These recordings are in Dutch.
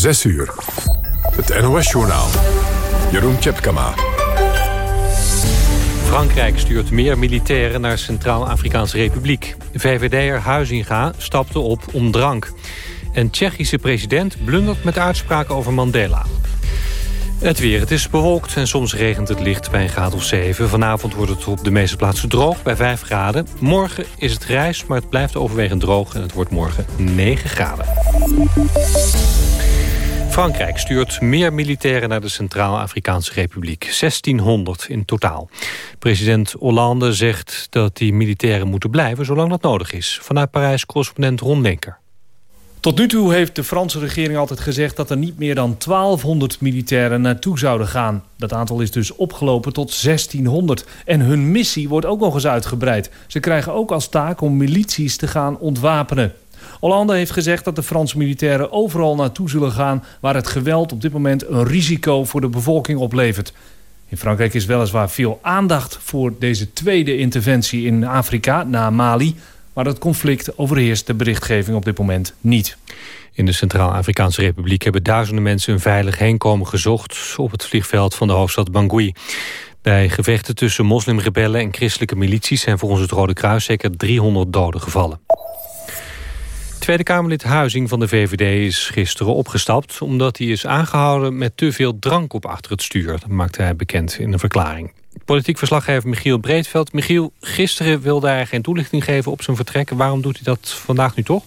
6 uur. Het NOS-journaal. Jeroen Tjepkama. Frankrijk stuurt meer militairen naar Centraal-Afrikaanse Republiek. VVD'er Huizinga stapte op om drank. En Tsjechische president blundert met uitspraken over Mandela. Het weer. Het is bewolkt en soms regent het licht bij een graad of 7. Vanavond wordt het op de meeste plaatsen droog bij 5 graden. Morgen is het grijs, maar het blijft overwegend droog... en het wordt morgen 9 graden. Frankrijk stuurt meer militairen naar de Centraal-Afrikaanse Republiek. 1600 in totaal. President Hollande zegt dat die militairen moeten blijven... zolang dat nodig is. Vanuit Parijs correspondent Ron Denker. Tot nu toe heeft de Franse regering altijd gezegd dat er niet meer dan 1200 militairen naartoe zouden gaan. Dat aantal is dus opgelopen tot 1600. En hun missie wordt ook nog eens uitgebreid. Ze krijgen ook als taak om milities te gaan ontwapenen. Hollande heeft gezegd dat de Franse militairen overal naartoe zullen gaan... waar het geweld op dit moment een risico voor de bevolking oplevert. In Frankrijk is weliswaar veel aandacht voor deze tweede interventie in Afrika, na Mali... Maar het conflict overheerst de berichtgeving op dit moment niet. In de Centraal-Afrikaanse Republiek hebben duizenden mensen een veilig heenkomen gezocht op het vliegveld van de hoofdstad Bangui. Bij gevechten tussen moslimrebellen en christelijke milities zijn volgens het Rode Kruis zeker 300 doden gevallen. Tweede Kamerlid Huizing van de VVD is gisteren opgestapt... omdat hij is aangehouden met te veel drank op achter het stuur. Dat maakte hij bekend in een verklaring. Politiek verslaggever Michiel Breedveld. Michiel, gisteren wilde hij geen toelichting geven op zijn vertrek. Waarom doet hij dat vandaag nu toch?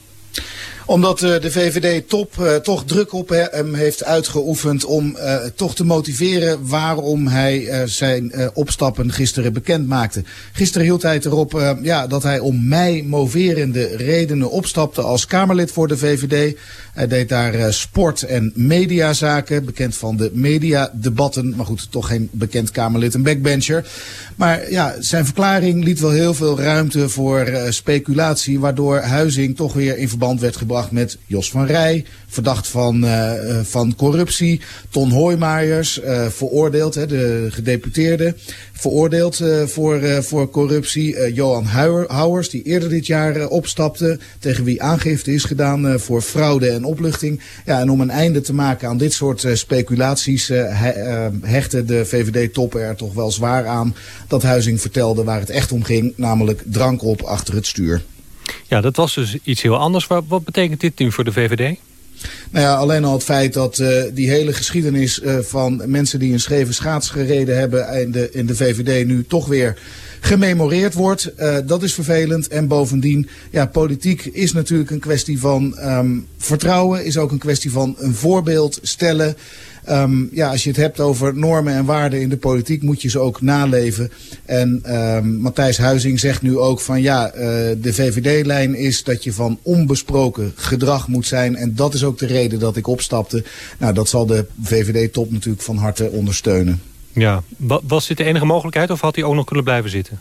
Omdat uh, de VVD-top uh, toch druk op hem heeft uitgeoefend om uh, toch te motiveren waarom hij zijn opstappen gisteren bekend maakte. Gisteren hield hij het erop ja, dat hij om mij moverende redenen opstapte als Kamerlid voor de VVD. Hij deed daar sport- en mediazaken, bekend van de mediadebatten. Maar goed, toch geen bekend Kamerlid, een backbencher. Maar ja, zijn verklaring liet wel heel veel ruimte voor speculatie, waardoor Huizing toch weer in werd gebracht met Jos van Rij, verdacht van, uh, van corruptie. Ton Hoijmaijers, uh, veroordeeld, hè, de gedeputeerde, veroordeeld voor, voor corruptie. Johan Houwers, die eerder dit jaar opstapte, tegen wie aangifte is gedaan voor fraude en opluchting. Ja, en om een einde te maken aan dit soort speculaties he, hechtte de VVD-top er toch wel zwaar aan dat Huizing vertelde waar het echt om ging, namelijk drank op achter het stuur. Ja, dat was dus iets heel anders. Wat, wat betekent dit nu voor de VVD? Nou ja, alleen al het feit dat uh, die hele geschiedenis uh, van mensen die een scheve schaats gereden hebben in de, in de VVD nu toch weer gememoreerd wordt. Uh, dat is vervelend. En bovendien, ja, politiek is natuurlijk een kwestie van um, vertrouwen. Is ook een kwestie van een voorbeeld stellen. Um, ja, als je het hebt over normen en waarden in de politiek, moet je ze ook naleven. En um, Matthijs Huizing zegt nu ook van ja, uh, de VVD-lijn is dat je van onbesproken gedrag moet zijn. En dat is ook de reden dat ik opstapte. Nou, dat zal de VVD-top natuurlijk van harte ondersteunen. Ja, was dit de enige mogelijkheid of had hij ook nog kunnen blijven zitten?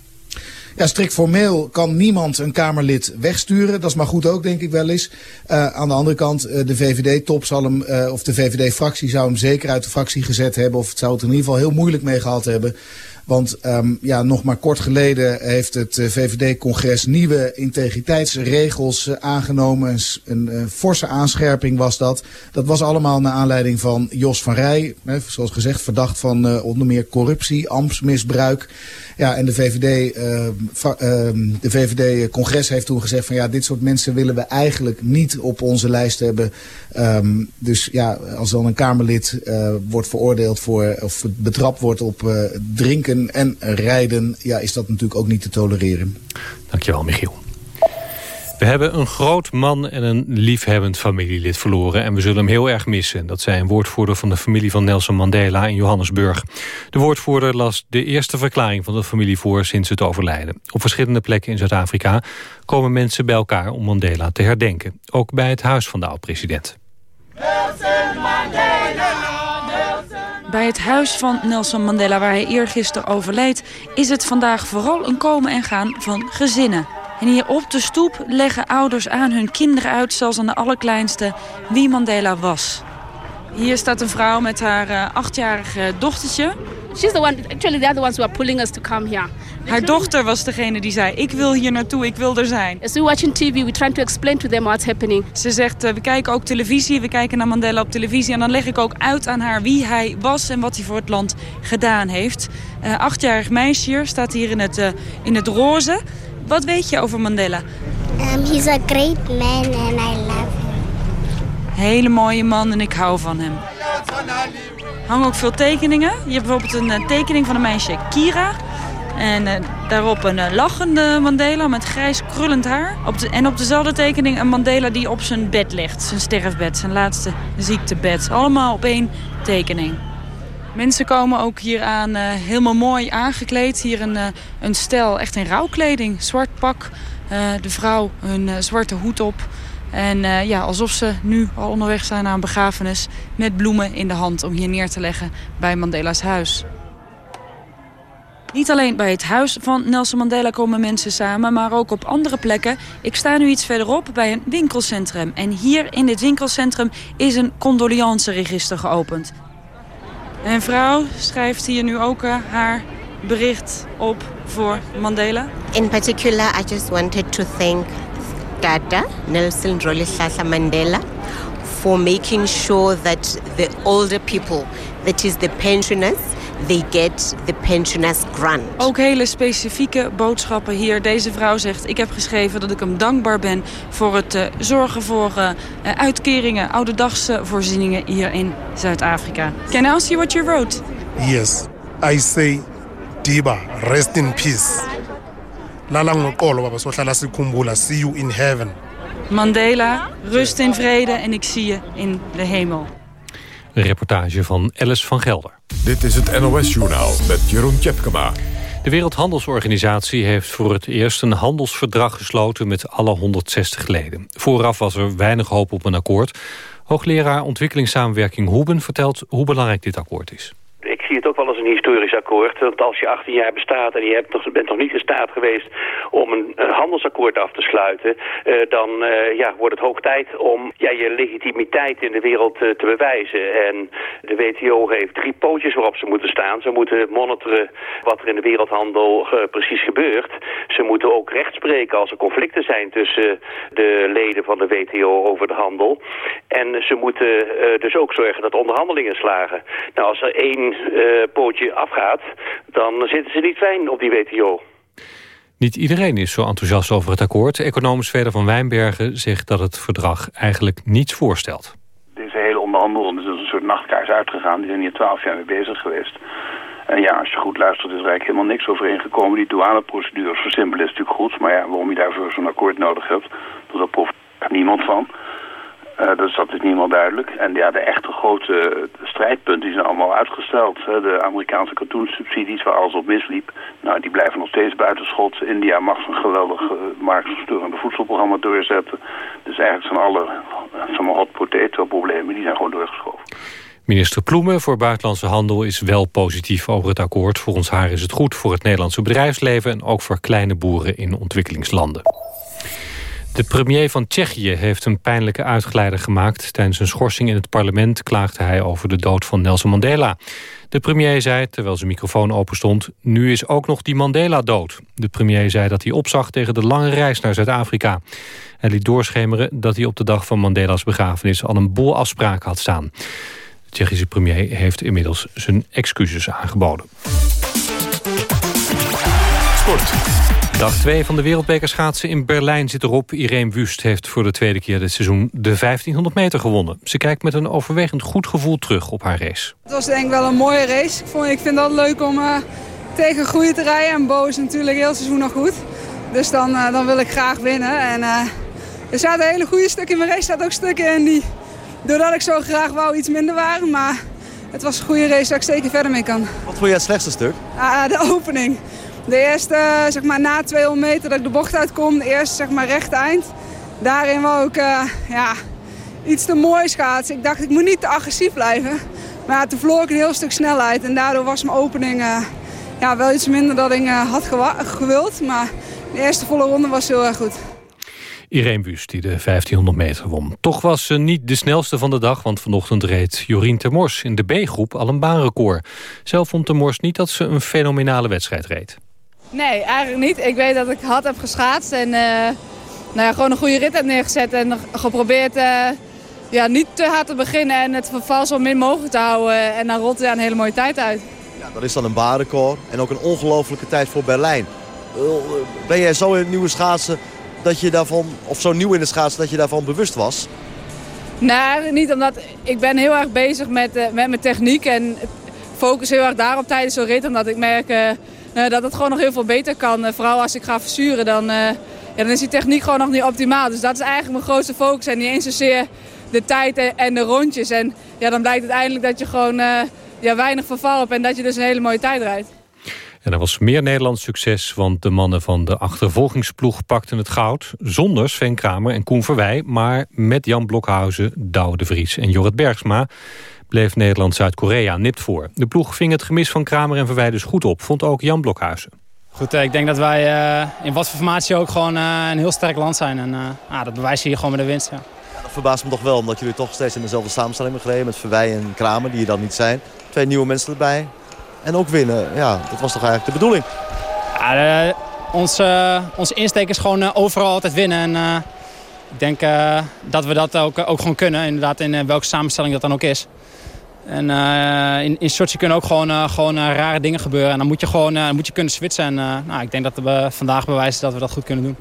Ja, strikt formeel kan niemand een Kamerlid wegsturen. Dat is maar goed ook, denk ik wel eens. Uh, aan de andere kant, uh, de VVD-top zal hem, uh, of de VVD-fractie zou hem zeker uit de fractie gezet hebben. Of het zou het in ieder geval heel moeilijk mee gehad hebben. Want um, ja, nog maar kort geleden heeft het uh, VVD-congres nieuwe integriteitsregels uh, aangenomen. Een, een, forse aanscherping was dat. Dat was allemaal naar aanleiding van Jos van Rij. Hè, zoals gezegd verdacht van onder meer corruptie, ambtsmisbruik. Ja, en de VVD, uh, uh, de VVD-congres heeft toen gezegd van ja, dit soort mensen willen we eigenlijk niet op onze lijst hebben. Um, dus ja, als dan een Kamerlid wordt veroordeeld voor, of betrapt wordt op uh, drinken en rijden, ja, is dat natuurlijk ook niet te tolereren. Dankjewel, Michiel. We hebben een groot man en een liefhebbend familielid verloren... en we zullen hem heel erg missen. Dat zei een woordvoerder van de familie van Nelson Mandela in Johannesburg. De woordvoerder las de eerste verklaring van de familie voor sinds het overlijden. Op verschillende plekken in Zuid-Afrika komen mensen bij elkaar om Mandela te herdenken. Ook bij het huis van de oud-president. Bij het huis van Nelson Mandela, waar hij eergisteren overleed... is het vandaag vooral een komen en gaan van gezinnen. En hier op de stoep leggen ouders aan hun kinderen uit... zelfs aan de allerkleinste, wie Mandela was. Hier staat een vrouw met haar uh, achtjarige dochtertje. She's the one, actually the other ones who are pulling us to come here. Haar dochter was degene die zei, ik wil hier naartoe, ik wil er zijn. As we watching TV, we trying to explain to them what's happening. Ze zegt, uh, we kijken ook televisie, we kijken naar Mandela op televisie... en dan leg ik ook uit aan haar wie hij was en wat hij voor het land gedaan heeft. Uh, achtjarig meisje hier, staat hier in het, uh, in het roze. Wat weet je over Mandela? Um, he's a great man and I love him. Hele mooie man en ik hou van hem. hangen ook veel tekeningen. Je hebt bijvoorbeeld een tekening van een meisje, Kira... En uh, daarop een uh, lachende Mandela met grijs krullend haar. Op en op dezelfde tekening een Mandela die op zijn bed ligt. Zijn sterfbed, zijn laatste ziektebed. Allemaal op één tekening. Mensen komen ook hier aan helemaal mooi aangekleed. Hier een, een stel echt in rouwkleding. Zwart pak. de vrouw een zwarte hoed op. En ja, alsof ze nu al onderweg zijn naar een begrafenis... met bloemen in de hand om hier neer te leggen bij Mandela's huis. Niet alleen bij het huis van Nelson Mandela komen mensen samen, maar ook op andere plekken. Ik sta nu iets verderop bij een winkelcentrum. En hier in dit winkelcentrum is een condoleanceregister geopend. Een vrouw schrijft hier nu ook uh, haar bericht op voor Mandela. In particular, I just wanted to thank Tata Nelson Rolihlahla Mandela for making sure that the older people, that is the pensioners, they get the pensioners grant. Ook hele specifieke boodschappen hier. Deze vrouw zegt, ik heb geschreven dat ik hem dankbaar ben... voor het uh, zorgen voor uh, uitkeringen, ouderdagsvoorzieningen voorzieningen hier in Zuid-Afrika. Can I ask you what you wrote? Yes, I say, Diba, rest in peace. Lala ngoxolo baba sohlala sikhumbula, see you in heaven. Mandela, rust in vrede en ik zie je in de hemel. Een reportage van Alice van Gelder. Dit is het NOS-journaal met Jeroen Tjepkema. De Wereldhandelsorganisatie heeft voor het eerst een handelsverdrag gesloten met alle 160 leden. Vooraf was er weinig hoop op een akkoord. Hoogleraar ontwikkelingssamenwerking Hoeben vertelt hoe belangrijk dit akkoord is zie het ook wel als een historisch akkoord. Want als je 18 jaar bestaat en je hebt bent nog niet in staat geweest om een, handelsakkoord af te sluiten, uh, dan uh, ja, wordt het hoog tijd om ja, je legitimiteit in de wereld uh, te bewijzen. En de WTO heeft drie pootjes waarop ze moeten staan. Ze moeten monitoren wat er in de wereldhandel precies gebeurt. Ze moeten ook recht spreken als er conflicten zijn tussen de leden van de WTO over de handel. En ze moeten dus ook zorgen dat onderhandelingen slagen. Nou, als er één pootje afgaat, dan zitten ze niet fijn op die WTO. Niet iedereen is zo enthousiast over het akkoord. Econoom Zweder van Wijnbergen zegt dat het verdrag eigenlijk niets voorstelt. Deze hele onderhandeling is een soort nachtkaars uitgegaan. Die zijn hier twaalf jaar mee bezig geweest. En ja, als je goed luistert is er eigenlijk helemaal niks overeengekomen. Die douaneprocedures versimpelen is natuurlijk goed. Maar ja, waarom je daarvoor zo'n akkoord nodig hebt, daar profiteert niemand van. Uh, dus dat is niet helemaal duidelijk. En ja, de echte grote strijdpunten die zijn allemaal uitgesteld. De Amerikaanse katoensubsidies waar alles op misliep, nou, die blijven nog steeds buitenschot. India mag een geweldig uh, marktverstorende voedselprogramma doorzetten. Dus eigenlijk zijn alle zeg maar, hot potato problemen, die zijn gewoon doorgeschoven. Minister Ploemen voor Buitenlandse Handel is wel positief over het akkoord. Volgens haar is het goed voor het Nederlandse bedrijfsleven... en ook voor kleine boeren in ontwikkelingslanden. De premier van Tsjechië heeft een pijnlijke uitgeleider gemaakt. Tijdens een schorsing in het parlement klaagde hij over de dood van Nelson Mandela. De premier zei, terwijl zijn microfoon open stond... nu is ook nog die Mandela dood. De premier zei dat hij opzag tegen de lange reis naar Zuid-Afrika. Hij liet doorschemeren dat hij op de dag van Mandela's begrafenis... al een boel afspraken had staan. De Tsjechische premier heeft inmiddels zijn excuses aangeboden. Sport. Dag 2 van de wereldbekerschaatsen in Berlijn zit erop. Irene Wust heeft voor de tweede keer dit seizoen de 1500 meter gewonnen. Ze kijkt met een overwegend goed gevoel terug op haar race. Het was denk ik wel een mooie race. Ik, vond, ik vind het leuk om uh, tegen groeien te rijden. En Bo is natuurlijk heel seizoen nog goed. Dus dan, uh, dan wil ik graag winnen. En, uh, er zaten hele goede stukken in mijn race. Er zaten ook stukken in die, doordat ik zo graag wou, iets minder waren. Maar het was een goede race waar ik zeker verder mee kan. Wat vond jij het slechtste stuk? de opening. De eerste, zeg maar na 200 meter dat ik de bocht uitkom, de eerste zeg maar recht eind. Daarin wou ik uh, ja, iets te mooi schaatsen. Ik dacht ik moet niet te agressief blijven. Maar toen verloor ik een heel stuk snelheid en daardoor was mijn opening uh, ja, wel iets minder dan ik uh, had gewild. Maar de eerste volle ronde was heel erg goed. Irene Wust die de 1500 meter won. Toch was ze niet de snelste van de dag... want vanochtend reed Jorien Termors in de B-groep al een baanrecord. Zelf vond Termors niet dat ze een fenomenale wedstrijd reed. Nee, eigenlijk niet. Ik weet dat ik hard heb geschaatst en uh, nou ja, gewoon een goede rit heb neergezet. En geprobeerd uh, ja, niet te hard te beginnen en het verval zo min mogelijk te houden. En dan rolt er een hele mooie tijd uit. Ja, dat is dan een baanrecord en ook een ongelofelijke tijd voor Berlijn. Ben jij zo in het nieuwe schaatsen dat je daarvan, of zo nieuw in de schaatsen dat je daarvan bewust was? Nee, niet omdat ik ben heel erg bezig met, uh, met mijn techniek en focus heel erg daarop tijdens zo'n rit. Omdat ik merk dat het gewoon nog heel veel beter kan. Uh, vooral als ik ga verzuren, dan, ja, dan is die techniek gewoon nog niet optimaal. Dus dat is eigenlijk mijn grootste focus en niet eens zozeer de tijd en de rondjes. En ja, dan blijkt uiteindelijk dat je gewoon ja, weinig verval hebt en dat je dus een hele mooie tijd rijdt. En er was meer Nederlands succes, want de mannen van de achtervolgingsploeg pakten het goud. Zonder Sven Kramer en Koen Verwij, maar met Jan Blokhuizen, Douwe de Vries en Jorrit Bergsma bleef Nederland-Zuid-Korea nipt voor. De ploeg ving het gemis van Kramer en Verwij dus goed op, vond ook Jan Blokhuizen. Goed, eh, ik denk dat wij uh, in wat voor formatie ook gewoon uh, een heel sterk land zijn. En uh, dat bewijzen hier gewoon met de winst. Ja. Ja, dat verbaast me toch wel, omdat jullie toch steeds in dezelfde samenstelling hebben gereden... met Verwij en Kramer, die er dan niet zijn. Twee nieuwe mensen erbij en ook winnen. Ja, dat was toch eigenlijk de bedoeling? Ja, uh, onze, onze insteek is gewoon uh, overal altijd winnen. En uh, ik denk dat we dat ook, ook gewoon kunnen. Inderdaad, in welke samenstelling dat dan ook is. En in, in Sochi kunnen ook gewoon, gewoon rare dingen gebeuren. En dan moet je gewoon moet je kunnen switchen. En nou, ik denk dat we vandaag bewijzen dat we dat goed kunnen doen.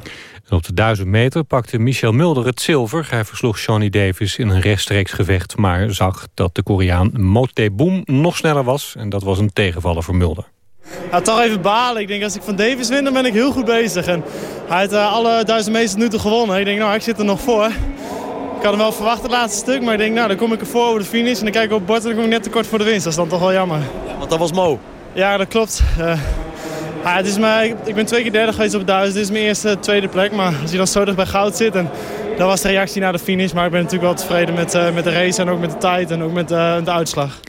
En op de 1000 meter pakte Michel Mulder het zilver. Hij versloeg Johnny Davis in een rechtstreeks gevecht... maar zag dat de Koreaan Mote Boom nog sneller was. En dat was een tegenvaller voor Mulder. Ja, toch even balen. Ik denk als ik van Davis win, dan ben ik heel goed bezig. En hij heeft uh, alle duizend meter nu toe gewonnen. Ik denk, nou, ik zit er nog voor. Ik had hem wel verwacht het laatste stuk, maar ik denk, nou, dan kom ik ervoor over de finish. En dan kijk ik op het bord en dan kom ik net te kort voor de winst. Dat is dan toch wel jammer. Ja, want dat was Mo. Ja, dat klopt. Uh, ja, het is mijn, ik ben twee keer derde geweest op duizend. Dit is mijn eerste tweede plek. Maar als je dan zo dicht bij goud zit... En dat was de reactie naar de finish. Maar ik ben natuurlijk wel tevreden met, uh, met de race en ook met de tijd en ook met uh, de uitslag.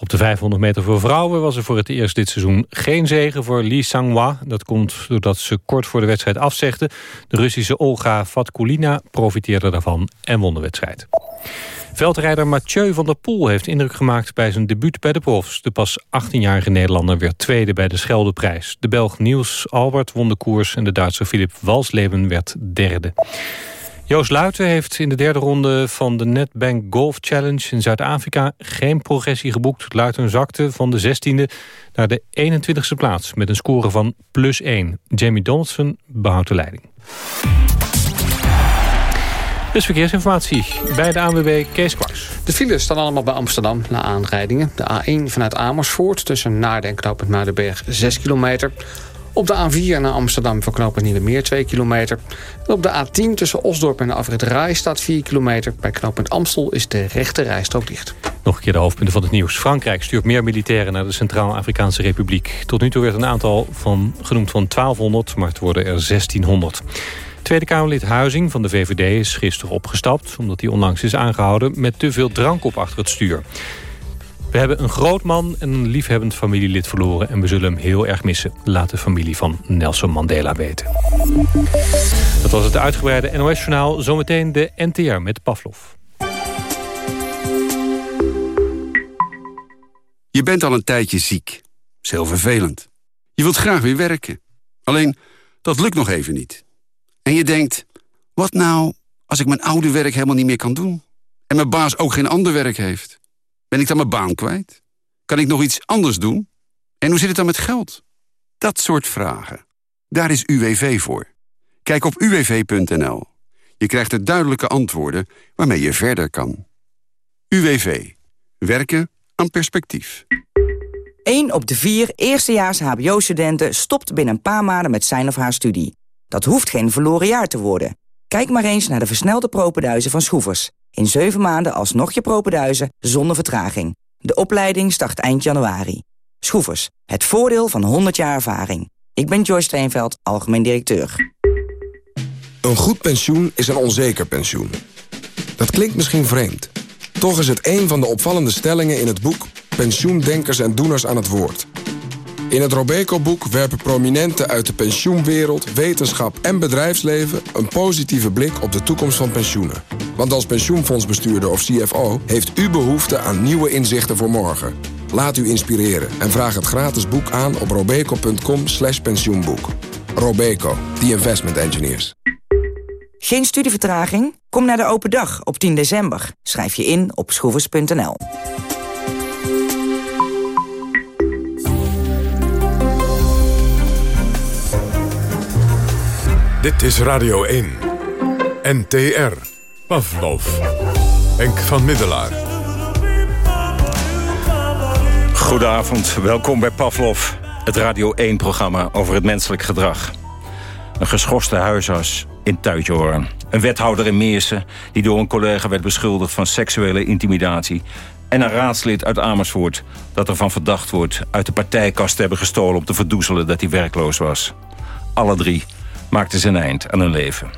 Op de 500 meter voor vrouwen was er voor het eerst dit seizoen geen zegen voor Lee Sanghwa. Dat komt doordat ze kort voor de wedstrijd afzegde. De Russische Olga Vatkulina profiteerde daarvan en won de wedstrijd. Veldrijder Mathieu van der Poel heeft indruk gemaakt bij zijn debuut bij de profs. De pas 18-jarige Nederlander werd tweede bij de Scheldeprijs. De Belg Niels Albert won de koers en de Duitse Philip Walsleben werd derde. Joost Luiten heeft in de derde ronde van de Netbank Golf Challenge in Zuid-Afrika geen progressie geboekt. Luiten zakte van de 16e naar de 21e plaats met een score van plus 1. Jamie Donaldson behoudt de leiding. Dus verkeersinformatie bij de ANWB Kees Kwaks. De files staan allemaal bij Amsterdam na aanrijdingen. De A1 vanuit Amersfoort tussen Naarden en Knoopend Muidenberg 6 kilometer. Op de A4 naar Amsterdam voor knooppunt Nieuwemeer 2 kilometer. En op de A10 tussen Osdorp en de afrit Rai staat 4 kilometer. Bij knooppunt Amstel is de rechte rijstrook dicht. Nog een keer de hoofdpunten van het nieuws. Frankrijk stuurt meer militairen naar de Centraal-Afrikaanse Republiek. Tot nu toe werd een aantal van, genoemd van 1200, maar het worden er 1600. Tweede Kamerlid Huizing van de VVD is gisteren opgestapt... omdat hij onlangs is aangehouden met te veel drank op achter het stuur. We hebben een groot man en een liefhebbend familielid verloren... en we zullen hem heel erg missen, laat de familie van Nelson Mandela weten. Dat was het uitgebreide NOS-journaal. Zometeen de NTR met Pavlov. Je bent al een tijdje ziek. Dat vervelend. Je wilt graag weer werken. Alleen, dat lukt nog even niet. En je denkt, wat nou als ik mijn oude werk helemaal niet meer kan doen? En mijn baas ook geen ander werk heeft? Ben ik dan mijn baan kwijt? Kan ik nog iets anders doen? En hoe zit het dan met geld? Dat soort vragen. Daar is UWV voor. Kijk op uwv.nl. Je krijgt er duidelijke antwoorden waarmee je verder kan. UWV. Werken aan perspectief. 1 op de vier eerstejaars hbo-studenten stopt binnen een paar maanden met zijn of haar studie. Dat hoeft geen verloren jaar te worden. Kijk maar eens naar de versnelde propenduizen van Schroevers. In 7 maanden alsnog je propenduizen zonder vertraging. De opleiding start eind januari. Schroevers, het voordeel van 100 jaar ervaring. Ik ben Joyce Steenveld, algemeen directeur. Een goed pensioen is een onzeker pensioen. Dat klinkt misschien vreemd. Toch is het een van de opvallende stellingen in het boek... Pensioendenkers en Doeners aan het Woord. In het Robeco-boek werpen prominenten uit de pensioenwereld, wetenschap en bedrijfsleven een positieve blik op de toekomst van pensioenen. Want als pensioenfondsbestuurder of CFO heeft u behoefte aan nieuwe inzichten voor morgen. Laat u inspireren en vraag het gratis boek aan op robeco.com pensioenboek. Robeco, the investment engineers. Geen studievertraging? Kom naar de open dag op 10 december. Schrijf je in op schroevers.nl. Dit is Radio 1. NTR. Pavlov. Henk van Middelaar. Goedenavond, welkom bij Pavlov. Het Radio 1-programma over het menselijk gedrag. Een geschorste huisarts in Tuitjehoorn. Een wethouder in Meersen die door een collega werd beschuldigd van seksuele intimidatie. En een raadslid uit Amersfoort dat ervan verdacht wordt... uit de partijkast te hebben gestolen om te verdoezelen dat hij werkloos was. Alle drie maakten zijn eind aan hun leven.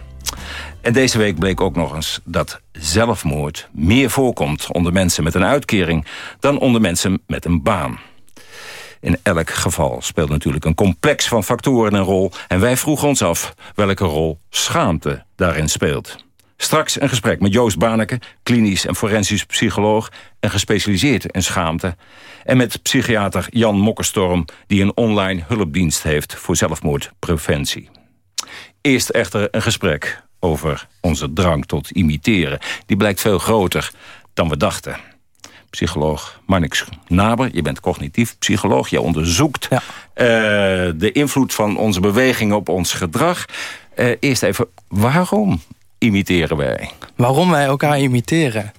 En deze week bleek ook nog eens dat zelfmoord meer voorkomt onder mensen met een uitkering dan onder mensen met een baan. In elk geval speelt natuurlijk een complex van factoren een rol... en wij vroegen ons af welke rol schaamte daarin speelt. Straks een gesprek met Joost Baneke, klinisch en forensisch psycholoog... en gespecialiseerd in schaamte. En met psychiater Jan Mokkenstorm... die een online hulpdienst heeft voor zelfmoordpreventie. Eerst echter een gesprek over onze drang tot imiteren. Die blijkt veel groter dan we dachten. Psycholoog Marnix Naber, je bent cognitief psycholoog. Je onderzoekt uh, de invloed van onze bewegingen op ons gedrag. Uh, eerst even, waarom imiteren wij? Waarom wij elkaar imiteren?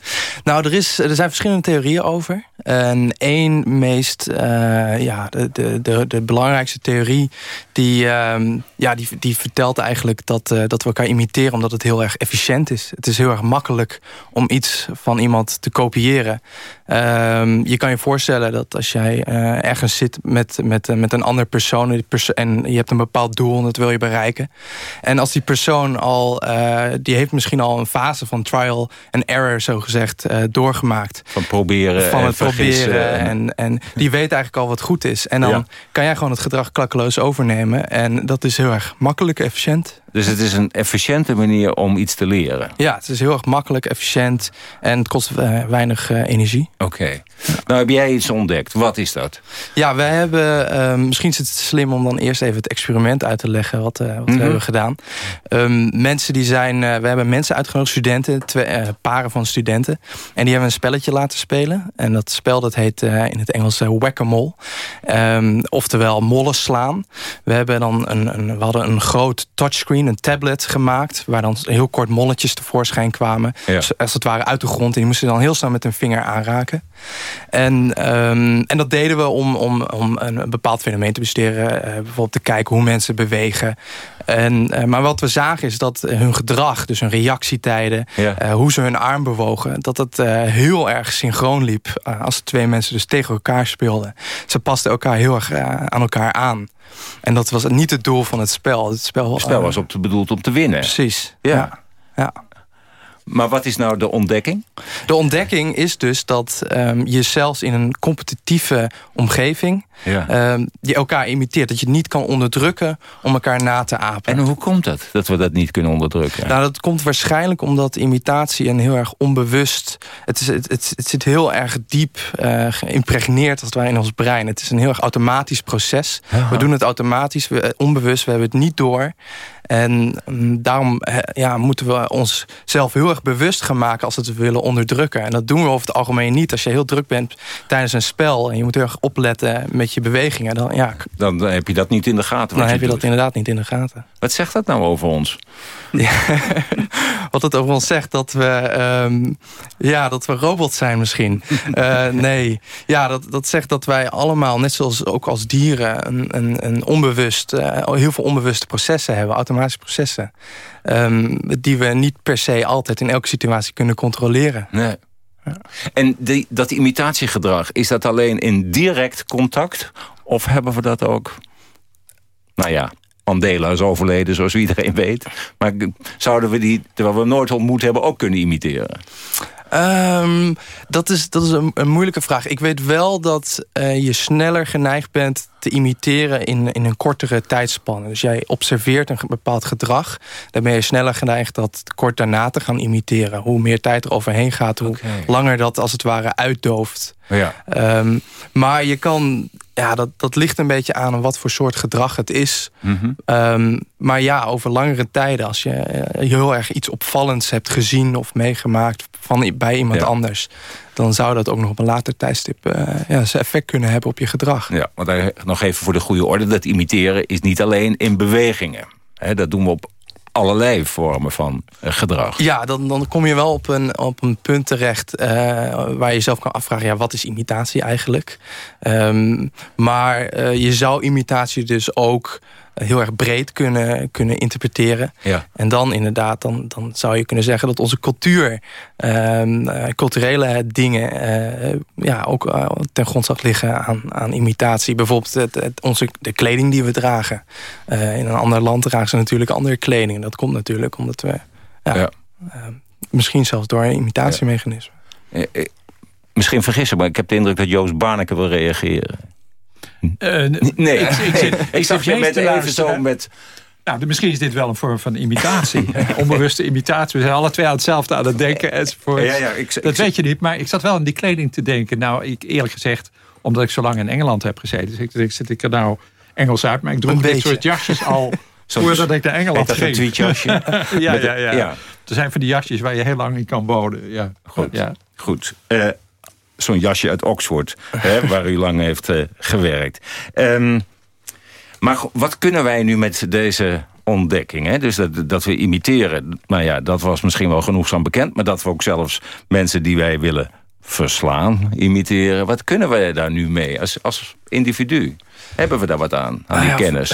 Nou, er, is, er zijn verschillende theorieën over. En één meest, uh, ja, de, de, de, de, belangrijkste theorie... die, uh, ja, die, die vertelt eigenlijk dat, uh, dat we elkaar imiteren... omdat het heel erg efficiënt is. Het is heel erg makkelijk om iets van iemand te kopiëren. Ehm, je kan je voorstellen dat als jij uh, ergens zit met, met, met een andere persoon... en je hebt een bepaald doel en dat wil je bereiken. En als die persoon al... die heeft misschien al een fase van trial and error, zo gezegd, doorgemaakt. Van proberen van het proberen. En, en die weet eigenlijk al wat goed is. En dan ja. kan jij gewoon het gedrag klakkeloos overnemen. En dat is heel erg makkelijk, efficiënt. Dus het is een efficiënte manier om iets te leren? Ja, het is heel erg makkelijk, efficiënt. En het kost uh, weinig uh, energie. Oké. Okay. Nou heb jij iets ontdekt. Wat is dat? Ja, wij hebben... Uh, misschien is het slim om dan eerst even het experiment uit te leggen. Wat, wat mm -hmm. we hebben gedaan. Um, mensen die zijn... we hebben mensen uitgenodigd, studenten. Twee, paren van studenten. En die hebben een spelletje laten spelen. En dat spel dat heet in het Engels whack-a-mole. Um, oftewel mollen slaan. We, hebben dan een, een, we hadden een groot touchscreen een tablet gemaakt... waar dan heel kort molletjes tevoorschijn kwamen. Ja. Als het ware uit de grond. En die moesten dan heel snel met hun vinger aanraken. En, um, en dat deden we om, om, om een bepaald fenomeen te bestuderen. Uh, bijvoorbeeld te kijken hoe mensen bewegen. En, uh, maar wat we zagen is dat hun gedrag, dus hun reactietijden... Ja. Uh, hoe ze hun arm bewogen, dat het heel erg synchroon liep... als twee mensen dus tegen elkaar speelden. Ze pasten elkaar heel erg aan elkaar aan. En dat was niet het doel van het spel. Het spel, het spel was op te, bedoeld om te winnen. Precies, ja. ja. ja. Maar wat is nou de ontdekking? De ontdekking is dus dat um, je zelfs in een competitieve omgeving... Ja. Um, je elkaar imiteert. Dat je het niet kan onderdrukken om elkaar na te apen. En hoe komt dat, dat we dat niet kunnen onderdrukken? Nou, dat komt waarschijnlijk omdat imitatie een heel erg onbewust... Het, is, het, het, het zit heel erg diep uh, geïmpregneerd als het ware in ons brein. Het is een heel erg automatisch proces. Aha. We doen het automatisch, we, onbewust, we hebben het niet door. En um, daarom ja, moeten we ons zelf heel erg bewust gaan maken als we het willen onderdrukken. En dat doen we over het algemeen niet. Als je heel druk bent tijdens een spel en je moet heel erg opletten met je bewegingen. Dan, ja, dan heb je dat niet in de gaten. Dan heb je doet. dat inderdaad niet in de gaten. Wat zegt dat nou over ons? Ja, wat het over ons zegt, dat we, um, ja, dat we robots zijn misschien. uh, nee, ja, dat, dat zegt dat wij allemaal, net zoals ook als dieren... een, een, een onbewust, uh, heel veel onbewuste processen hebben, automatische processen... Um, die we niet per se altijd in elke situatie kunnen controleren. Nee. Ja. En die, dat imitatiegedrag, is dat alleen in direct contact? Of hebben we dat ook... Nou ja, Mandela is overleden, zoals iedereen weet. Maar zouden we die, terwijl we hem nooit ontmoet hebben, ook kunnen imiteren? Um, dat is, dat is een, een, moeilijke vraag. Ik weet wel dat uh, je sneller geneigd bent te imiteren in, in een kortere tijdspanne. Dus jij observeert een bepaald gedrag. Dan ben je sneller geneigd dat kort daarna te gaan imiteren. Hoe meer tijd er overheen gaat, hoe okay. langer dat als het ware uitdooft. Ja. Um, maar je kan ja, dat, dat ligt een beetje aan wat voor soort gedrag het is. Mm -hmm. um, maar ja, over langere tijden, als je uh, heel erg iets opvallends hebt gezien of meegemaakt van, bij iemand Ja. anders, dan zou dat ook nog op een later tijdstip uh, ja, zijn effect kunnen hebben op je gedrag. Ja, want daar nog even voor de goede orde, dat imiteren is niet alleen in bewegingen. Dat doen we op allerlei vormen van uh, gedrag. Ja, dan, dan kom je wel op een, op een punt terecht uh, waar je jezelf kan afvragen... ja, wat is imitatie eigenlijk? Um, maar uh, je zou imitatie dus ook heel erg breed kunnen, kunnen interpreteren. Ja. En dan inderdaad, dan, dan zou je kunnen zeggen dat onze cultuur, um, culturele dingen, uh, ja, ook uh, ten grondslag liggen aan, aan imitatie. Bijvoorbeeld het, het, onze, de kleding die we dragen. In een ander land dragen ze natuurlijk andere kleding. Dat komt natuurlijk omdat we, ja, ja. misschien zelfs door een imitatiemechanisme. Misschien vergissen, maar ik heb de indruk dat Joost Barneke wil reageren. Uh, nee, ik, ik, zit, ik, ik zag je met even zo met... Nou, misschien is dit wel een vorm van imitatie. Onbewuste imitatie. We zijn alle twee aan hetzelfde aan het denken enzovoort. Ja, ja, ik, dat weet je niet, maar ik zat wel aan die kleding te denken. Nou, ik, eerlijk gezegd, omdat ik zo lang in Engeland heb gezeten... Dus ik, zit ik er nou Engels uit, maar ik droeg dit soort jasjes al... voordat ik naar Engeland ging. een tweetjasje? ja, ja, ja, ja. Er zijn van die jasjes waar je heel lang in kan wonen. Ja, goed. Ja. goed. Uh, zo'n jasje uit Oxford, hè, waar u lang heeft uh, gewerkt. Um, maar wat kunnen wij nu met deze ontdekking? Hè? Dus dat, dat we imiteren, nou ja, dat was misschien wel genoegzaam bekend... maar dat we ook zelfs mensen die wij willen verslaan, imiteren... wat kunnen wij daar nu mee als, als individu? Hebben we daar wat aan, aan die ah, ja, kennis?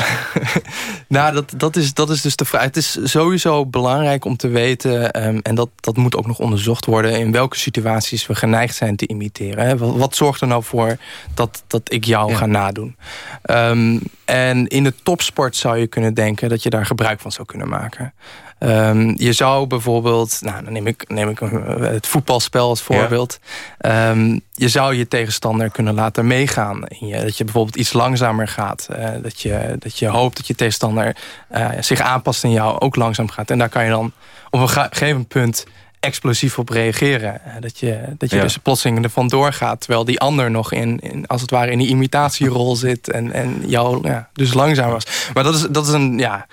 nou, dat, dat, is, dat is dus de vraag. Het is sowieso belangrijk om te weten... Um, en dat, dat moet ook nog onderzocht worden... in welke situaties we geneigd zijn te imiteren. Hè? Wat, wat, zorgt er nou voor dat, dat ik jou ja. ga nadoen? Um, en in de topsport zou je kunnen denken... dat je daar gebruik van zou kunnen maken. Um, je zou bijvoorbeeld, nou, dan neem ik, neem ik het voetbalspel als voorbeeld. Ja. Um, je zou je tegenstander kunnen laten meegaan. In je, dat je bijvoorbeeld iets langzamer gaat. Uh, dat, je, dat je hoopt dat je tegenstander uh, zich aanpast en jou ook langzaam gaat. En daar kan je dan op een gegeven punt explosief op reageren. Dat je, dat je ja. dus plotseling er vandoor gaat... terwijl die ander nog in, in, als het ware in die imitatierol zit... en, en jou ja, dus langzaam was. Maar dat is, dat is een ja,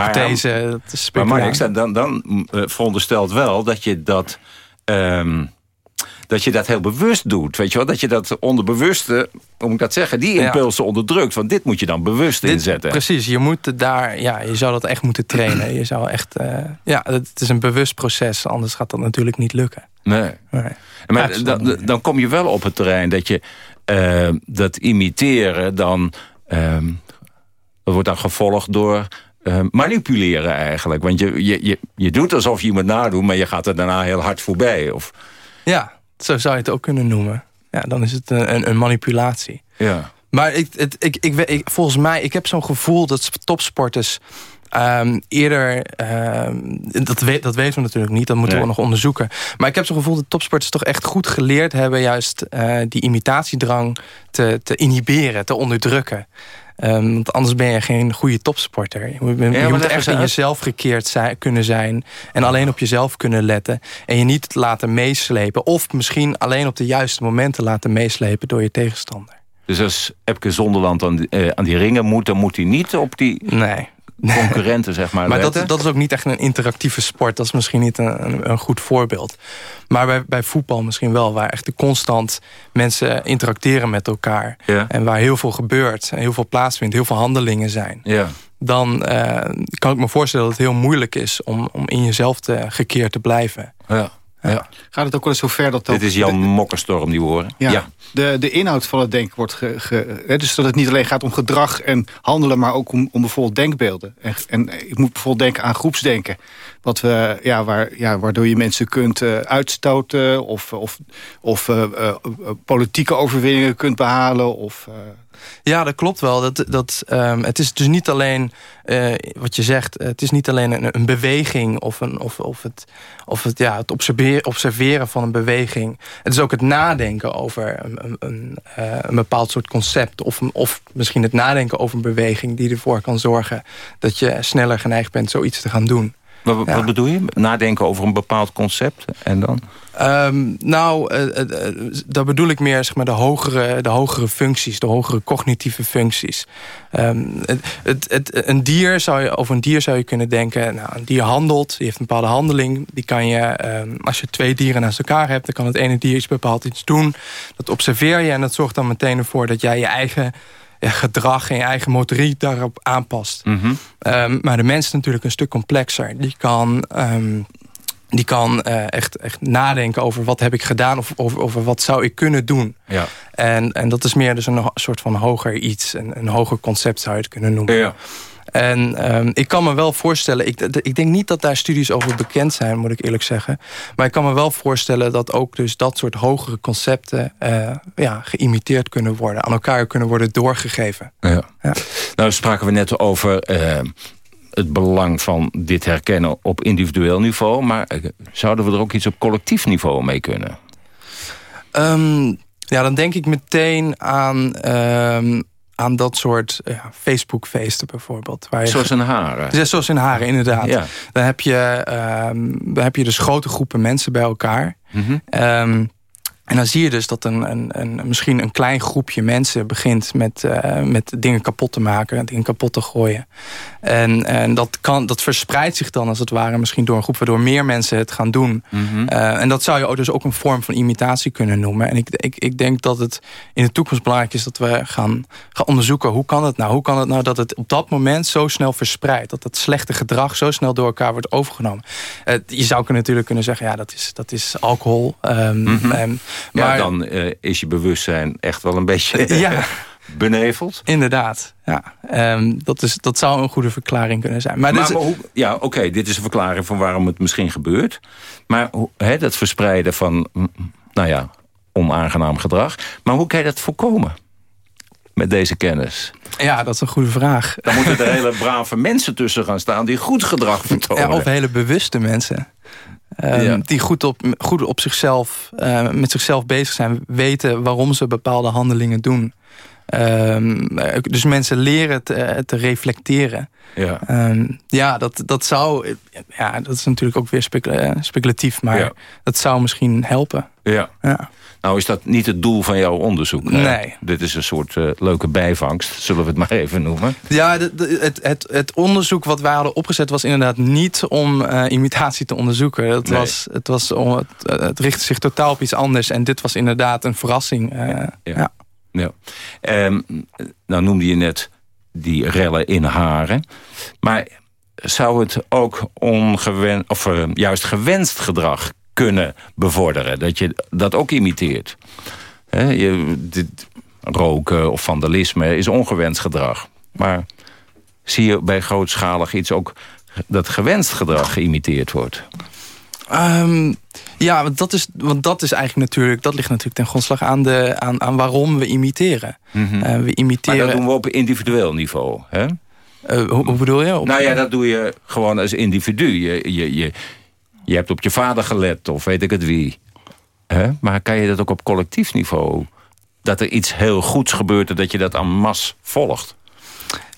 hypothese. Maar, dat is maar Mark, dan, dan uh, veronderstelt wel dat je dat... Um, dat je dat heel bewust doet. Weet je wel? Dat je dat onderbewuste, hoe moet ik dat zeggen, die impulsen ja. onderdrukt. Want dit moet je dan bewust dit, inzetten. Precies, je moet daar, ja, je zou dat echt moeten trainen. Je zou echt, uh, ja, het is een bewust proces, anders gaat dat natuurlijk niet lukken. Nee. nee. Maar dan, dan kom je wel op het terrein dat je uh, dat imiteren dan, uh, dat wordt dan gevolgd door uh, manipuleren eigenlijk. Want je, je, je, je doet alsof je iemand nadoet, maar je gaat er daarna heel hard voorbij. Of... Ja, zo zou je het ook kunnen noemen. Ja, dan is het een, een manipulatie. Ja. Maar ik, het, ik, ik, ik, volgens mij, ik heb zo'n gevoel dat topsporters um, eerder... Um, dat, weet, dat weten we natuurlijk niet, dat moeten nee. we nog onderzoeken. Maar ik heb zo'n gevoel dat topsporters toch echt goed geleerd hebben... juist uh, die imitatiedrang te, te inhiberen, te onderdrukken. Um, want anders ben je geen goede topsporter. Je, je, ja, je moet echt in jezelf gekeerd zijn, kunnen zijn. En alleen op jezelf kunnen letten. En je niet laten meeslepen. Of misschien alleen op de juiste momenten laten meeslepen door je tegenstander. Dus als Epke Zonderland aan die, uh, aan die ringen moet... dan moet hij niet op die nee. Concurrenten, zeg maar, Maar dat, dat, is ook niet echt een interactieve sport. Dat is misschien niet een, een, goed voorbeeld. Maar bij, bij voetbal misschien wel. Waar echt constant mensen interacteren met elkaar. Ja. En waar heel veel gebeurt. En heel veel plaatsvindt. Heel veel handelingen zijn. Ja. Dan uh, kan ik me voorstellen dat het heel moeilijk is... om, om in jezelf te, gekeerd te blijven. Ja. Ja. Gaat het ook wel eens zo ver dat... Dit is Jan de, Mokkerstorm die we horen. Ja, ja, De, de inhoud van het denken wordt... Ge, ge, hè, dus dat het niet alleen gaat om gedrag en handelen... maar ook om, om bijvoorbeeld denkbeelden. En, en ik moet bijvoorbeeld denken aan groepsdenken. wat we, ja, waar, ja, waardoor je mensen kunt uitstoten... of, of, of politieke overwinningen kunt behalen... of ja, dat klopt wel. Dat, dat, um, het is dus niet alleen, uh, wat je zegt... het is niet alleen een, een beweging of, een, of, of, het, of het, ja, het observeren, observeren van een beweging. Het is ook het nadenken over een, een, een, uh, een bepaald soort concept... Of, of misschien het nadenken over een beweging die ervoor kan zorgen... dat je sneller geneigd bent zoiets te gaan doen. Wat, wat bedoel je? Nadenken over een bepaald concept en dan? Um, nou, uh, uh, daar bedoel ik meer zeg maar, de, hogere, de hogere functies, de hogere cognitieve functies. Um, het, het, het, een dier zou je, over een dier zou je kunnen denken, nou, een dier handelt, die heeft een bepaalde handeling. Die kan je, um, als je twee dieren naast elkaar hebt, dan kan het ene dier iets bepaald iets doen. Dat observeer je en dat zorgt dan meteen ervoor dat jij je eigen gedrag en je eigen motoriek daarop aanpast. Mm -hmm. um, maar de mens is natuurlijk een stuk complexer. Die kan, um, die kan uh, echt, echt nadenken over wat heb ik gedaan... of over, over wat zou ik kunnen doen. Ja. En, en dat is meer dus een soort van hoger iets. Een, een hoger concept zou je het kunnen noemen. Ja. En um, ik kan me wel voorstellen... Ik, ik denk niet dat daar studies over bekend zijn, moet ik eerlijk zeggen. Maar ik kan me wel voorstellen dat ook dus dat soort hogere concepten... Uh, ja, geïmiteerd kunnen worden. Aan elkaar kunnen worden doorgegeven. Ja. ja. Nou spraken we net over... Uh, het belang van dit herkennen op individueel niveau. Maar uh, zouden we er ook iets op collectief niveau mee kunnen? Um, ja, dan denk ik meteen aan um, aan dat soort ja, Facebook-feesten bijvoorbeeld. Waar je, zoals in Haren? Ja, zoals in Haren, inderdaad. Ja. Dan, heb je, um, dan heb je dus grote groepen mensen bij elkaar. Mm -hmm. um, en dan zie je dus dat een, een, een, misschien een klein groepje mensen begint met, uh, met dingen kapot te maken, dingen kapot te gooien. En, en dat, kan, dat verspreidt zich dan als het ware misschien door een groep waardoor meer mensen het gaan doen. Mm -hmm. uh, en dat zou je ook dus ook een vorm van imitatie kunnen noemen. En ik, ik, ik denk dat het in de toekomst belangrijk is dat we gaan, gaan onderzoeken hoe kan het nou? Hoe kan het nou dat het op dat moment zo snel verspreidt? Dat het slechte gedrag zo snel door elkaar wordt overgenomen. Uh, je zou natuurlijk kunnen zeggen, ja, dat is, dat is alcohol. Um, mm -hmm. um, maar, ja, dan uh, is je bewustzijn echt wel een beetje ja. beneveld. Inderdaad, ja. Um, dat, is, dat zou een goede verklaring kunnen zijn. Maar, maar, maar hoe, ja, oké, okay, dit is een verklaring van waarom het misschien gebeurt. Maar dat verspreiden van, nou ja, onaangenaam gedrag. Maar hoe kan je dat voorkomen? Met deze kennis. Ja, dat is een goede vraag. Dan moeten er hele brave mensen tussen gaan staan... die goed gedrag vertonen. Ja, of hele bewuste mensen. Um, ja. Die goed op, goed op zichzelf, uh, met zichzelf bezig zijn. Weten waarom ze bepaalde handelingen doen. Um, dus mensen leren te, te reflecteren. Ja, um, ja dat, dat zou... Ja, dat is natuurlijk ook weer specula speculatief. Maar ja. dat zou misschien helpen. Ja. ja. Nou is dat niet het doel van jouw onderzoek. Nee. Dit is een soort uh, leuke bijvangst, zullen we het maar even noemen. Ja, de, de, het, het, het onderzoek wat wij hadden opgezet was inderdaad niet om uh, imitatie te onderzoeken. Het, nee. was, het, was om, het, het richtte zich totaal op iets anders. En dit was inderdaad een verrassing. Uh, ja. ja. ja. Um, nou noemde je net die rellen in Haren. Maar zou het ook ongewen, of juist gewenst gedrag kunnen bevorderen. Dat je dat ook imiteert. He, je, dit, roken of vandalisme is ongewenst gedrag. Maar zie je bij grootschalig iets ook dat gewenst gedrag geïmiteerd wordt? Um, ja, want dat, is, want dat is eigenlijk natuurlijk, dat ligt natuurlijk ten grondslag aan, de, aan, aan waarom we imiteren. Mm -hmm. uh, we imiteren. Maar dat doen we op individueel niveau, hè? Uh, hoe, hoe, bedoel je? Op... Nou ja, dat doe je gewoon als individu. Je, je, je, je hebt op je vader gelet of weet ik het wie. He? Maar kan je dat ook op collectief niveau? Dat er iets heel goeds gebeurt en dat je dat aan mas volgt?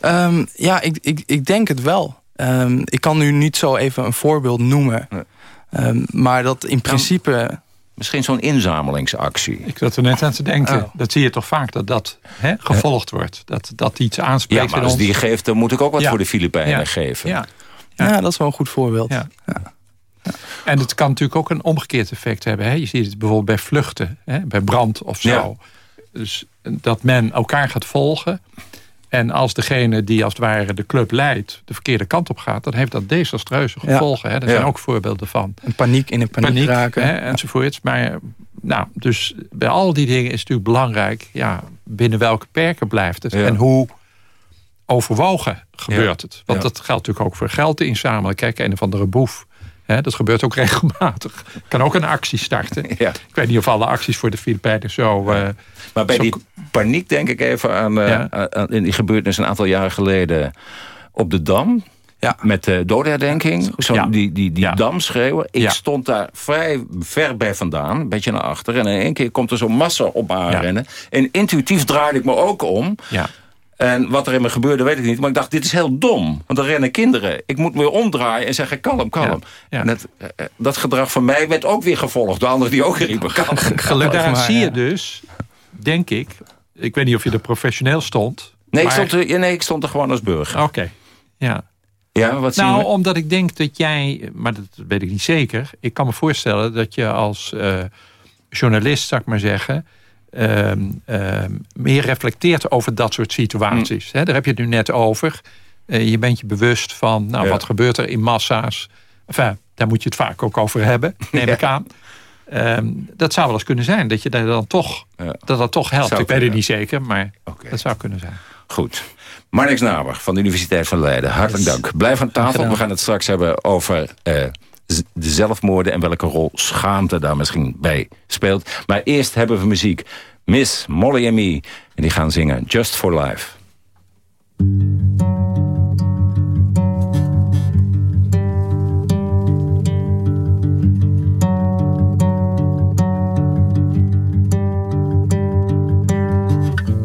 Um, ja, ik, ik, ik denk het wel. Um, ik kan nu niet zo even een voorbeeld noemen. Nee. Um, maar dat in principe... Nou, misschien zo'n inzamelingsactie. Ik zat er net aan te denken. Oh. Dat zie je toch vaak, dat dat hè, gevolgd wordt. Dat, dat iets aanspreekt Ja, maar als ons. die geeft, dan moet ik ook wat ja. voor de Filipijnen ja. geven. Ja. Ja. ja, dat is wel een goed voorbeeld. Ja. En het kan natuurlijk ook een omgekeerd effect hebben. Hè? Je ziet het bijvoorbeeld bij vluchten, hè? bij brand of zo. Ja. Dus dat men elkaar gaat volgen. En als degene die als het ware de club leidt... de verkeerde kant op gaat... dan heeft dat desastreuze gevolgen. Hè? Daar zijn ook voorbeelden van. Een paniek in een paniek, paniek raken. Hè? enzovoorts. Maar nou, dus bij al die dingen is het natuurlijk belangrijk... Ja, binnen welke perken blijft het? Ja. En hoe overwogen gebeurt Ja. het? Want Ja. dat geldt natuurlijk ook voor geld te inzamelen. Kijk, een of andere boef dat gebeurt ook regelmatig. Kan ook een actie starten. Ja. Ik weet niet of alle acties voor de Filipijnen zo... maar bij die paniek denk ik even aan, aan, in die gebeurtenis een aantal jaren geleden op de Dam. Ja. Met de doodherdenking. Zo ja. Die, die, die dam schreeuwen. Ik stond daar vrij ver bij vandaan. Een beetje naar achter. En in één keer komt er zo'n massa op aanrennen. En intuïtief draaide ik me ook om. Ja. En wat er in me gebeurde, weet ik niet. Maar ik dacht, dit is heel dom. Want er rennen kinderen. Ik moet me omdraaien en zeggen, kalm, kalm. En dat, eh, dat gedrag van mij werd ook weer gevolgd. Door anderen die ook riepen, kalm. Gelukkig daar zie je dus, denk ik... Ik weet niet of je er professioneel stond. Nee, ik, stond er, nee ik stond er gewoon als burger. Oké, ja. Ja, wat nou, omdat ik denk dat jij, maar dat weet ik niet zeker. Ik kan me voorstellen dat je als uh, journalist, zou ik maar zeggen... Uh, uh, meer reflecteert over dat soort situaties. Mm. daar heb je het nu net over. Uh, je bent je bewust van, nou, wat gebeurt er in massa's? Enfin, daar moet je het vaak ook over hebben, neem ik aan. Um, dat zou wel eens kunnen zijn, dat je daar dan toch, ja. dat dat toch helpt. ik weet het niet zeker, maar okay. dat zou kunnen zijn. Goed. Marnix Naber van de Universiteit van Leiden. Hartelijk dank. Blijf aan tafel. We gaan het straks hebben over uh, de zelfmoorden... en welke rol schaamte daar misschien bij speelt. Maar eerst hebben we muziek. Miss Molly en Me. En die gaan zingen Just for Life.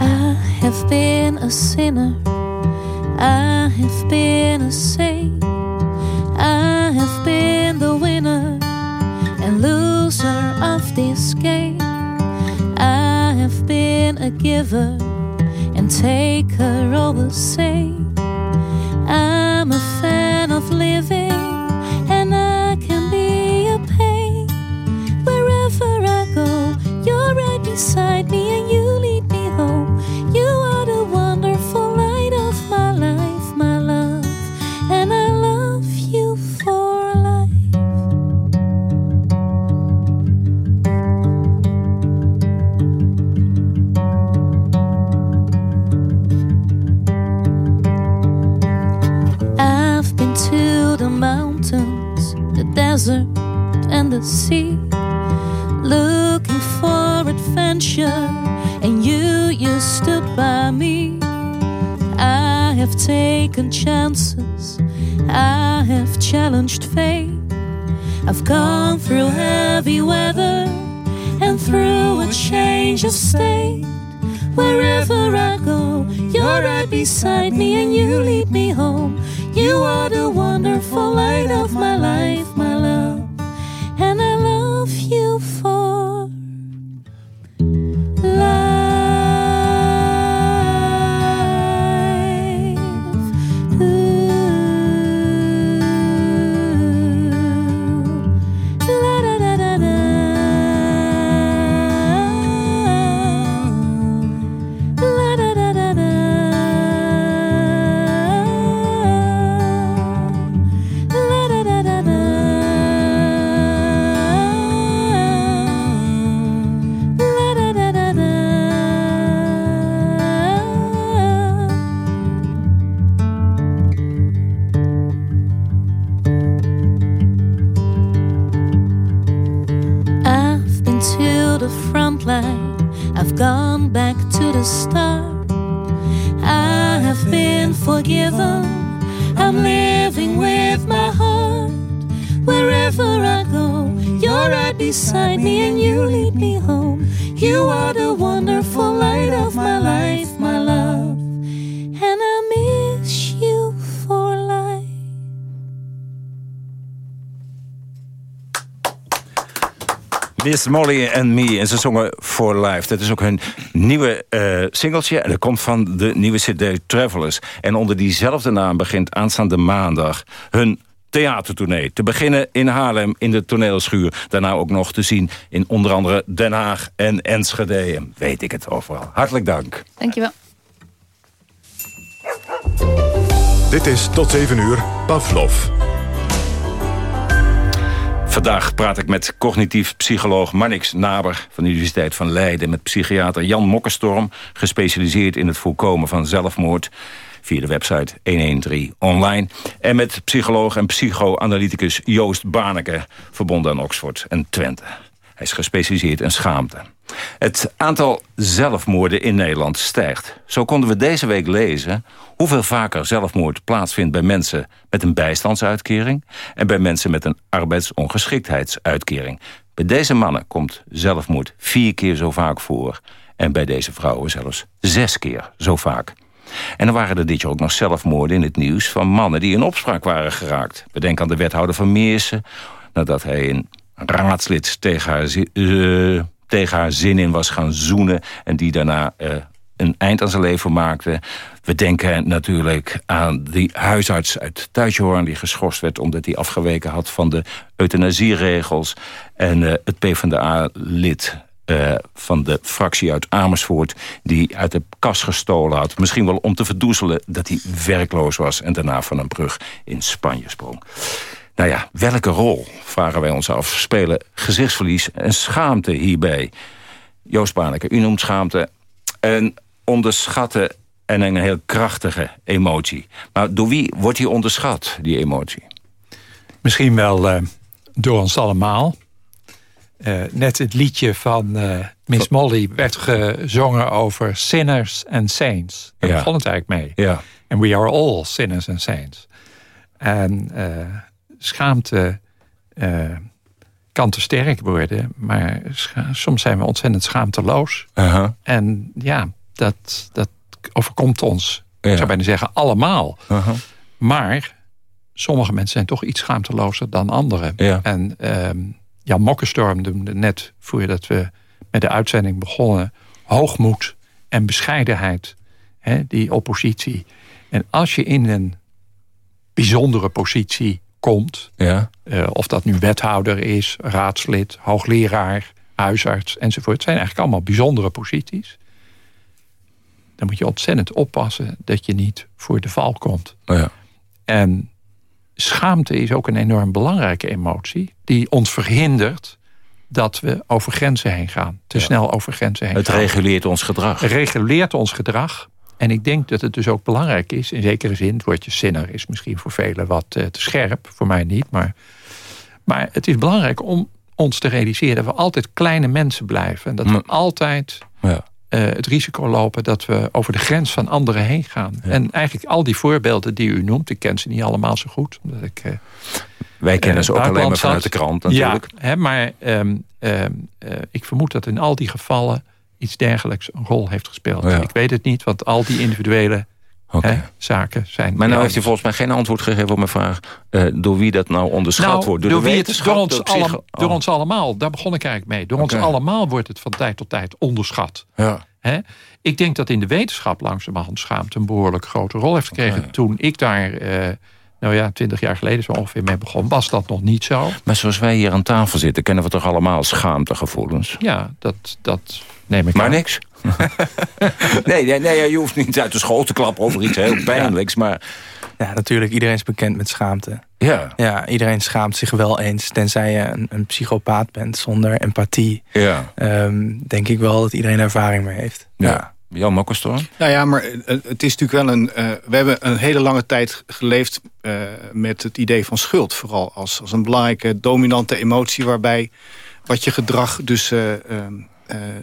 I have been a sinner I have been a saint. This game. I have been a giver and taker all the same. I'm a fan of living and I can be a pain. Wherever I go, you're right beside me and you lead desert, and the sea, looking for adventure, and you, you stood by me. I have taken chances, I have challenged fate. I've gone through heavy weather and through a change of state. Wherever I go, you're right beside me and you lead me home. You are the wonderful light of my life, Miss Molly and Me. En ze zongen For Life. Dat is ook hun nieuwe uh, singeltje. En dat komt van de nieuwe cd Travelers. En onder diezelfde naam begint aanstaande maandag hun theatertournee. Te beginnen in Haarlem in de toneelschuur. Daarna ook nog te zien in onder andere Den Haag en Enschede. Weet ik het overal. Hartelijk dank. Dankjewel. Dit is tot 7 uur Pavlov. Vandaag praat ik met cognitief psycholoog Marnix Naber... van de Universiteit van Leiden... met psychiater Jan Mokkenstorm... gespecialiseerd in het voorkomen van zelfmoord... via de website 113 online. En met psycholoog en psychoanalyticus Joost Barneke... verbonden aan Oxford en Twente. Hij is gespecialiseerd in schaamte. Het aantal zelfmoorden in Nederland stijgt. Zo konden we deze week lezen hoeveel vaker zelfmoord plaatsvindt... bij mensen met een bijstandsuitkering... en bij mensen met een arbeidsongeschiktheidsuitkering. Bij deze mannen komt zelfmoord vier keer zo vaak voor... en bij deze vrouwen zelfs zes keer zo vaak. En dan waren er dit jaar ook nog zelfmoorden in het nieuws... van mannen die in opspraak waren geraakt. Bedenk aan de wethouder van Meersen... nadat hij een raadslid tegen haar, uh, tegen zin in was gaan zoenen... en die daarna uh, een eind aan zijn leven maakte. We denken natuurlijk aan die huisarts uit Tuitjehoorn... die geschorst werd omdat hij afgeweken had van de euthanasieregels... en uh, het PvdA-lid van de fractie uit Amersfoort... die uit de kas gestolen had. Misschien wel om te verdoezelen dat hij werkloos was... en daarna van een brug in Spanje sprong. Nou ja, welke rol, vragen wij ons af, spelen gezichtsverlies en schaamte hierbij? Joost Baneke, u noemt schaamte een onderschatte en een heel krachtige emotie. Maar door wie wordt die onderschat, die emotie? Misschien wel uh, door ons allemaal. Uh, net het liedje van uh, Miss Molly werd gezongen over sinners and saints. Daar ja. begon het eigenlijk mee. Ja. And we are all sinners and saints. En schaamte uh, kan te sterk worden. Maar soms zijn we ontzettend schaamteloos. Uh -huh. En ja, dat, dat overkomt ons. Ja. Ik zou bijna zeggen allemaal. Uh -huh. Maar sommige mensen zijn toch iets schaamtelozer dan anderen. Ja. En um, Jan Mokkenstorm noemde net voordat we met de uitzending begonnen... hoogmoed en bescheidenheid, hè, die oppositie. En als je in een bijzondere positie komt... Ja. Uh, of dat nu wethouder is, raadslid, hoogleraar, huisarts enzovoort... het zijn eigenlijk allemaal bijzondere posities. Dan moet je ontzettend oppassen dat je niet voor de val komt. Oh ja. En schaamte is ook een enorm belangrijke emotie... die ons verhindert dat we over grenzen heen gaan. Te Ja. snel over grenzen heen Het gaan. reguleert ons gedrag. Het reguleert ons gedrag. En ik denk dat het dus ook belangrijk is, in zekere zin... het woordje sinner is misschien voor velen wat eh, te scherp, voor mij niet... Maar, maar het is belangrijk om ons te realiseren... dat we altijd kleine mensen blijven. En dat we altijd Ja. eh, het risico lopen dat we over de grens van anderen heen gaan. En eigenlijk al die voorbeelden die u noemt... ik ken ze niet allemaal zo goed, omdat ik... eh, Wij kennen ze ook alleen maar vanuit de krant natuurlijk. Ja, hè, maar ehm, ehm, eh, ik vermoed dat in al die gevallen iets dergelijks een rol heeft gespeeld. Ja. Ik weet het niet, want al die individuele hè, zaken zijn... Maar nou heeft u volgens mij geen antwoord gegeven op mijn vraag... eh, door wie dat nou onderschat nou, wordt. door, de wie het, door, ons door Oh. ons allemaal. Daar begon ik eigenlijk mee. Door ons allemaal wordt het van tijd tot tijd onderschat. Ja. Hè? Ik denk dat in de wetenschap langzamerhand schaamte een behoorlijk grote rol heeft gekregen. Toen ik daar, eh, nou ja, twintig jaar geleden zo ongeveer mee begon, was dat nog niet zo. Maar zoals wij hier aan tafel zitten... kennen we toch allemaal schaamtegevoelens? Ja, dat, dat neem ik Maar aan. niks. nee, nee, nee, je hoeft niet uit de school te klappen over iets heel pijnlijks. Maar Ja, natuurlijk. Iedereen is bekend met schaamte. Ja. Ja, iedereen schaamt zich wel eens. Tenzij je een, een psychopaat bent zonder empathie. Ja. Ehm, denk ik wel dat iedereen ervaring mee heeft. Ja. Jan Mokkenstorm? Nou ja, maar eh, het is natuurlijk wel een... eh, we hebben een hele lange tijd geleefd eh, met het idee van schuld. Vooral als, als een belangrijke dominante emotie... waarbij wat je gedrag dus eh, ehm, eh,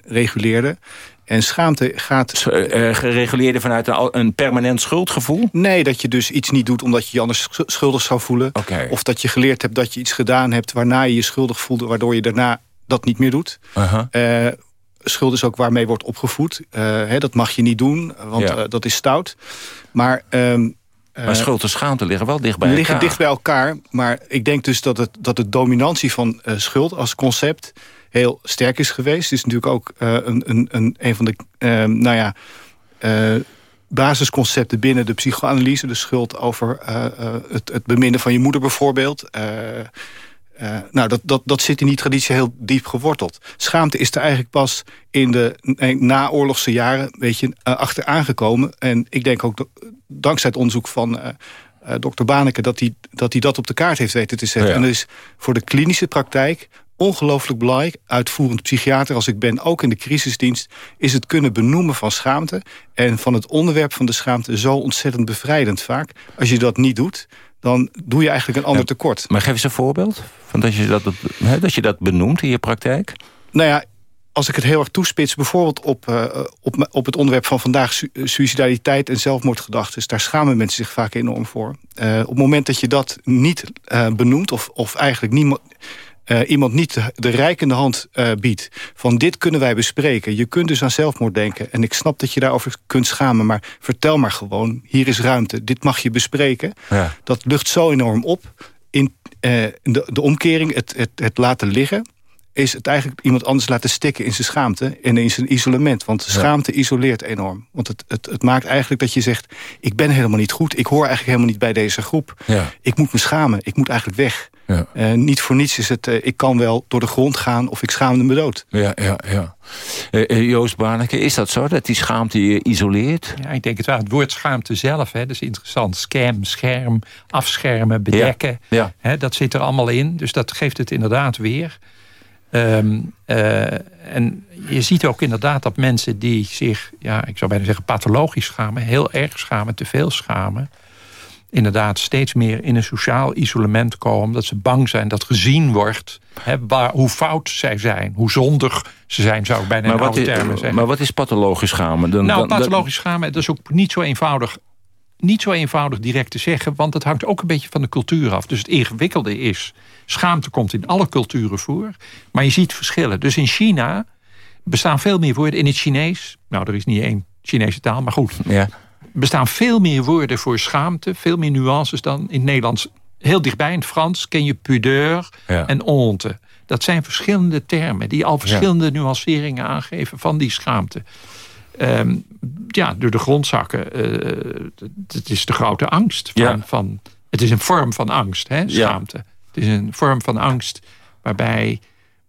reguleerde. En schaamte gaat... eh, gereguleerde vanuit een, een permanent schuldgevoel? Nee, dat je dus iets niet doet omdat je je anders sch- schuldig zou voelen. Of dat je geleerd hebt dat je iets gedaan hebt... waarna je je schuldig voelde, waardoor je daarna dat niet meer doet. Eh, schuld is ook waarmee wordt opgevoed. Eh, hè, dat mag je niet doen, want Ja. eh, dat is stout. Maar, ehm, eh, Maar schuld en schaamte liggen wel dicht bij liggen elkaar. dicht bij elkaar. Maar ik denk dus dat, het, dat de dominantie van eh, schuld als concept heel sterk is geweest. Het is natuurlijk ook eh, een, een, een, een van de ehm, nou ja, eh, basisconcepten binnen de psychoanalyse. De schuld over eh, het, het beminnen van je moeder bijvoorbeeld. Nou, dat, dat, dat zit in die traditie heel diep geworteld. Schaamte is er eigenlijk pas in de naoorlogse jaren weet je, eh, achteraan gekomen. En ik denk ook dat- dankzij het onderzoek van dokter Baneke... Dat hij, dat hij dat op de kaart heeft weten te zetten. Ja. En dat is voor de klinische praktijk ongelooflijk belangrijk, uitvoerend psychiater als ik ben, ook in de crisisdienst, is het kunnen benoemen van schaamte en van het onderwerp van de schaamte zo ontzettend bevrijdend vaak. Als je dat niet doet, dan doe je eigenlijk een ander tekort. Maar geef eens een voorbeeld van dat je dat, dat je dat benoemt in je praktijk. Nou ja, als ik het heel erg toespits, bijvoorbeeld op, uh, op, op het onderwerp van vandaag... Su suicidaliteit en zelfmoordgedachten... daar schamen mensen zich vaak enorm voor. Uh, op het moment dat je dat niet uh, benoemt... of, of eigenlijk niemand, iemand niet de, de reikende hand biedt... van dit kunnen wij bespreken. Je kunt dus aan zelfmoord denken. En ik snap dat je daarover kunt schamen... maar vertel maar gewoon, hier is ruimte. Dit mag je bespreken. Ja. Dat lucht zo enorm op. In de, de omkering, het, het, het laten liggen is het eigenlijk iemand anders laten stikken in zijn schaamte... en in zijn isolement. Want schaamte isoleert enorm. Want het, het, het maakt eigenlijk dat je zegt... ik ben helemaal niet goed, ik hoor eigenlijk helemaal niet bij deze groep. Ja. Ik moet me schamen, ik moet eigenlijk weg. Ja. Uh, niet voor niets is het, uh, ik kan wel door de grond gaan... of ik schaamde me dood. Ja, ja, ja. Uh, Joost Barneke, is dat zo, dat die schaamte je isoleert? Ja, ik denk het wel. Het woord schaamte zelf, hè, dat is interessant. Scam, scherm, afschermen, bedekken. Ja. Hè, dat zit er allemaal in, dus dat geeft het inderdaad weer... Um, uh, en je ziet ook inderdaad dat mensen die zich, ja, ik zou bijna zeggen pathologisch schamen, heel erg schamen, te veel schamen, inderdaad steeds meer in een sociaal isolement komen, dat ze bang zijn dat gezien wordt hè, waar, hoe fout zij zijn, hoe zondig ze zijn, zou ik bijna maar in oude termen zeggen. Maar wat is pathologisch schamen? Dan, nou, pathologisch schamen, dat is ook niet zo eenvoudig niet zo eenvoudig direct te zeggen, want het hangt ook een beetje van de cultuur af. Dus het ingewikkelde is, schaamte komt in alle culturen voor, maar je ziet verschillen. Dus in China bestaan veel meer woorden in het Chinees. Nou, er is niet één Chinese taal, maar goed. Ja. bestaan veel meer woorden voor schaamte, veel meer nuances dan in het Nederlands. Heel dichtbij in het Frans ken je pudeur en honte. Dat zijn verschillende termen die al verschillende ja. nuanceringen aangeven van die schaamte. Um, ja, door de grond zakken. Uh, het is de grote angst. Van, ja. van, het is een vorm van angst, hè, schaamte. Ja. Het is een vorm van angst waarbij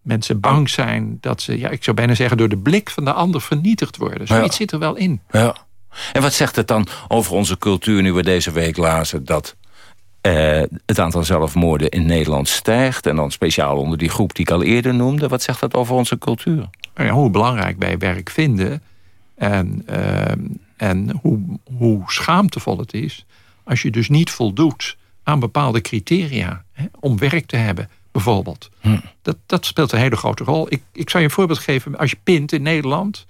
mensen bang zijn dat ze, ja, ik zou bijna zeggen, door de blik van de ander vernietigd worden. Zoiets ja. zit er wel in. Ja. En wat zegt het dan over onze cultuur nu we deze week lazen dat uh, het aantal zelfmoorden in Nederland stijgt... en dan speciaal onder die groep die ik al eerder noemde. Wat zegt dat over onze cultuur? Ja, hoe belangrijk wij werk vinden en, uh, en hoe, hoe schaamtevol het is als je dus niet voldoet aan bepaalde criteria hè, om werk te hebben, bijvoorbeeld. Hm. Dat, dat speelt een hele grote rol. Ik, ik zou je een voorbeeld geven. Als je pint in Nederland,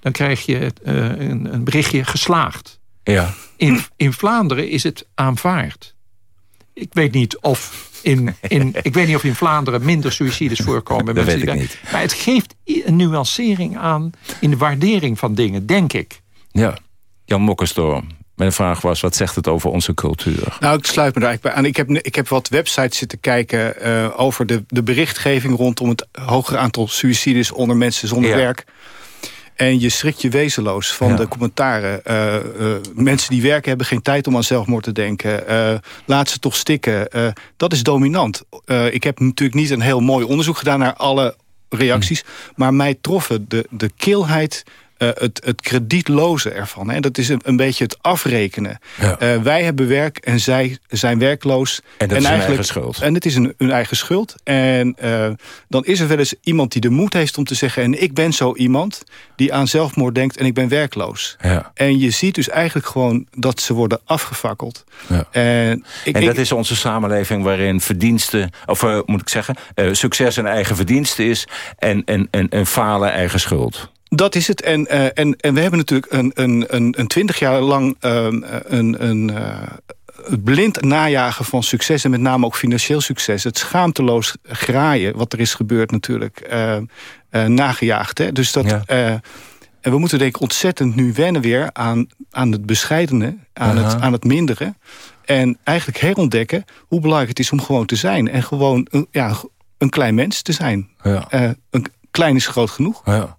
dan krijg je uh, een, een, berichtje geslaagd. Ja. In, in Vlaanderen is het aanvaard. Ik weet niet of in, in, ik weet niet of in Vlaanderen minder suicides voorkomen. Dat weet ik niet. Maar het geeft een nuancering aan in de waardering van dingen, denk ik. Ja, Jan Mokkenstorm. Mijn vraag was, wat zegt het over onze cultuur? Nou, ik sluit me daar eigenlijk bij aan. Ik heb, ik heb wat websites zitten kijken uh, over de, de berichtgeving... rondom het hogere aantal suicides onder mensen zonder ja. werk. En je schrikt je wezenloos van ja. de commentaren. Uh, uh, mensen die werken hebben geen tijd om aan zelfmoord te denken. Uh, laat ze toch stikken. dat is dominant. ik heb natuurlijk niet een heel mooi onderzoek gedaan naar alle reacties. Hm. Maar mij troffen de, de kilheid uh, het, het kredietloze ervan. Hè. Dat is een, een beetje het afrekenen. Ja. Uh, wij hebben werk en zij zijn werkloos. En dat en is hun eigen schuld. En het is een, hun eigen schuld. En uh, dan is er wel eens iemand die de moed heeft om te zeggen... en ik ben zo iemand die aan zelfmoord denkt en ik ben werkloos. Ja. En je ziet dus eigenlijk gewoon dat ze worden afgefakkeld. Ja. En, ik, en dat ik, is onze samenleving waarin verdiensten... of moet ik zeggen, succes een eigen verdienste is... en, en, en, en falen eigen schuld. Dat is het. En, uh, en, en we hebben natuurlijk een, een, een, een twintig jaar lang um, een, een, uh, het blind najagen van succes... en met name ook financieel succes. Het schaamteloos graaien, wat er is gebeurd natuurlijk, uh, nagejaagd. Hè? Dus dat... Ja. en we moeten denk ik ontzettend nu wennen weer aan, aan het bescheidene, aan, het, aan het mindere. En eigenlijk herontdekken hoe belangrijk het is om gewoon te zijn. En gewoon een, ja, een klein mens te zijn. Ja. een klein is groot genoeg. Ja.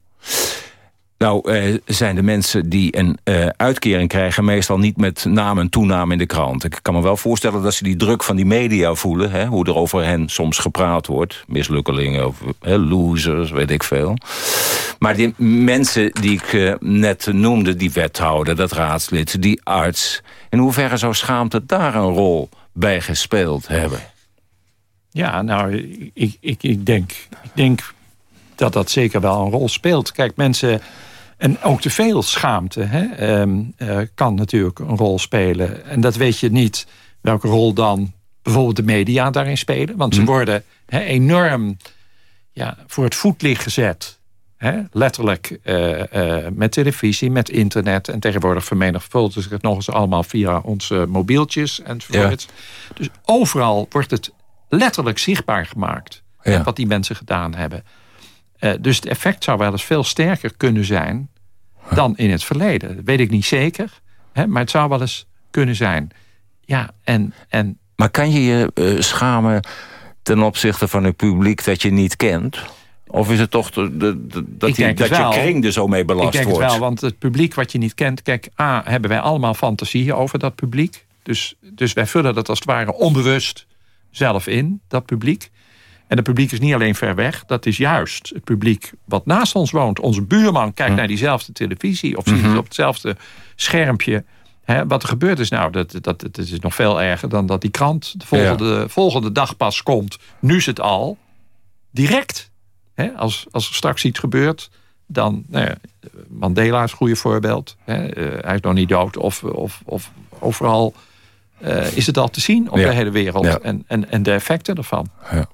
Nou uh, zijn de mensen die een uh, uitkering krijgen... meestal niet met naam en toenaam in de krant. Ik kan me wel voorstellen dat ze die druk van die media voelen... Hè, hoe er over hen soms gepraat wordt. Mislukkelingen of losers, weet ik veel. Maar die mensen die ik uh, net noemde... die wethouder, dat raadslid, die arts... in hoeverre zou schaamte daar een rol bij gespeeld hebben? Ja, nou, ik, ik, ik, denk, ik denk dat dat zeker wel een rol speelt. Kijk, mensen... En ook te veel schaamte hè, ehm, eh, kan natuurlijk een rol spelen. En dat weet je niet welke rol dan bijvoorbeeld de media daarin spelen. Want ze hm. worden hè, enorm ja, voor het voetlicht gezet. Hè, letterlijk uh, met televisie, met internet. En tegenwoordig vermenigvuldigt zich het nog eens allemaal via onze mobieltjes enzovoort. Ja. Dus overal wordt het letterlijk zichtbaar gemaakt. Wat die mensen gedaan hebben. Uh, dus het effect zou wel eens veel sterker kunnen zijn dan in het verleden. Dat weet ik niet zeker. Hè, maar het zou wel eens kunnen zijn. Ja, en, en... Maar kan je je uh, schamen ten opzichte van een publiek dat je niet kent? Of is het toch de, de, dat, die, dat je kring er zo mee belast wordt? Ik denk het wel, want het publiek wat je niet kent... Kijk, A, hebben wij allemaal fantasieën over dat publiek. Dus, dus wij vullen dat als het ware onbewust zelf in, dat publiek. En het publiek is niet alleen ver weg. Dat is juist het publiek wat naast ons woont. Onze buurman kijkt naar diezelfde televisie. Of ziet het mhm. op hetzelfde schermpje. wat er gebeurt is nou, dat, dat, dat is nog veel erger dan dat die krant de volgende, volgende dag pas komt. Nu is het al direct. als, als er straks iets gebeurt, dan... Nou ja, Mandela is een goede voorbeeld. Eh, hij is nog niet dood. Of, of, of overal uh, is het al te zien op de hele wereld. En, en, en de effecten ervan. Ja.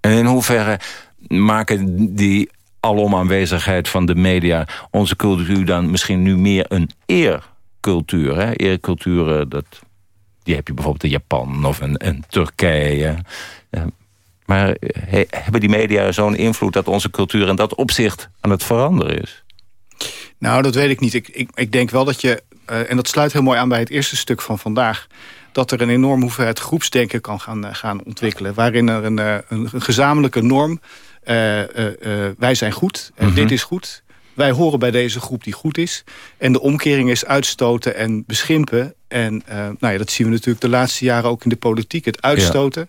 En in hoeverre maken die alom aanwezigheid van de media... onze cultuur dan misschien nu meer een eercultuur? Hè? Eerculturen, dat, die heb je bijvoorbeeld in Japan of in, Turkije... maar hebben die media zo'n invloed dat onze cultuur in dat opzicht aan het veranderen is? Nou, dat weet ik niet. Ik, ik, denk wel dat je, uh, en dat sluit heel mooi aan bij het eerste stuk van vandaag dat er een enorm hoeveelheid groepsdenken kan gaan, eh, gaan ontwikkelen. Waarin er een, eh, een gezamenlijke norm... Uh, wij zijn goed en mhm. dit is goed. Wij horen bij deze groep die goed is. En de omkering is uitstoten en beschimpen. En nou ja, dat zien we natuurlijk de laatste jaren ook in de politiek. Het uitstoten.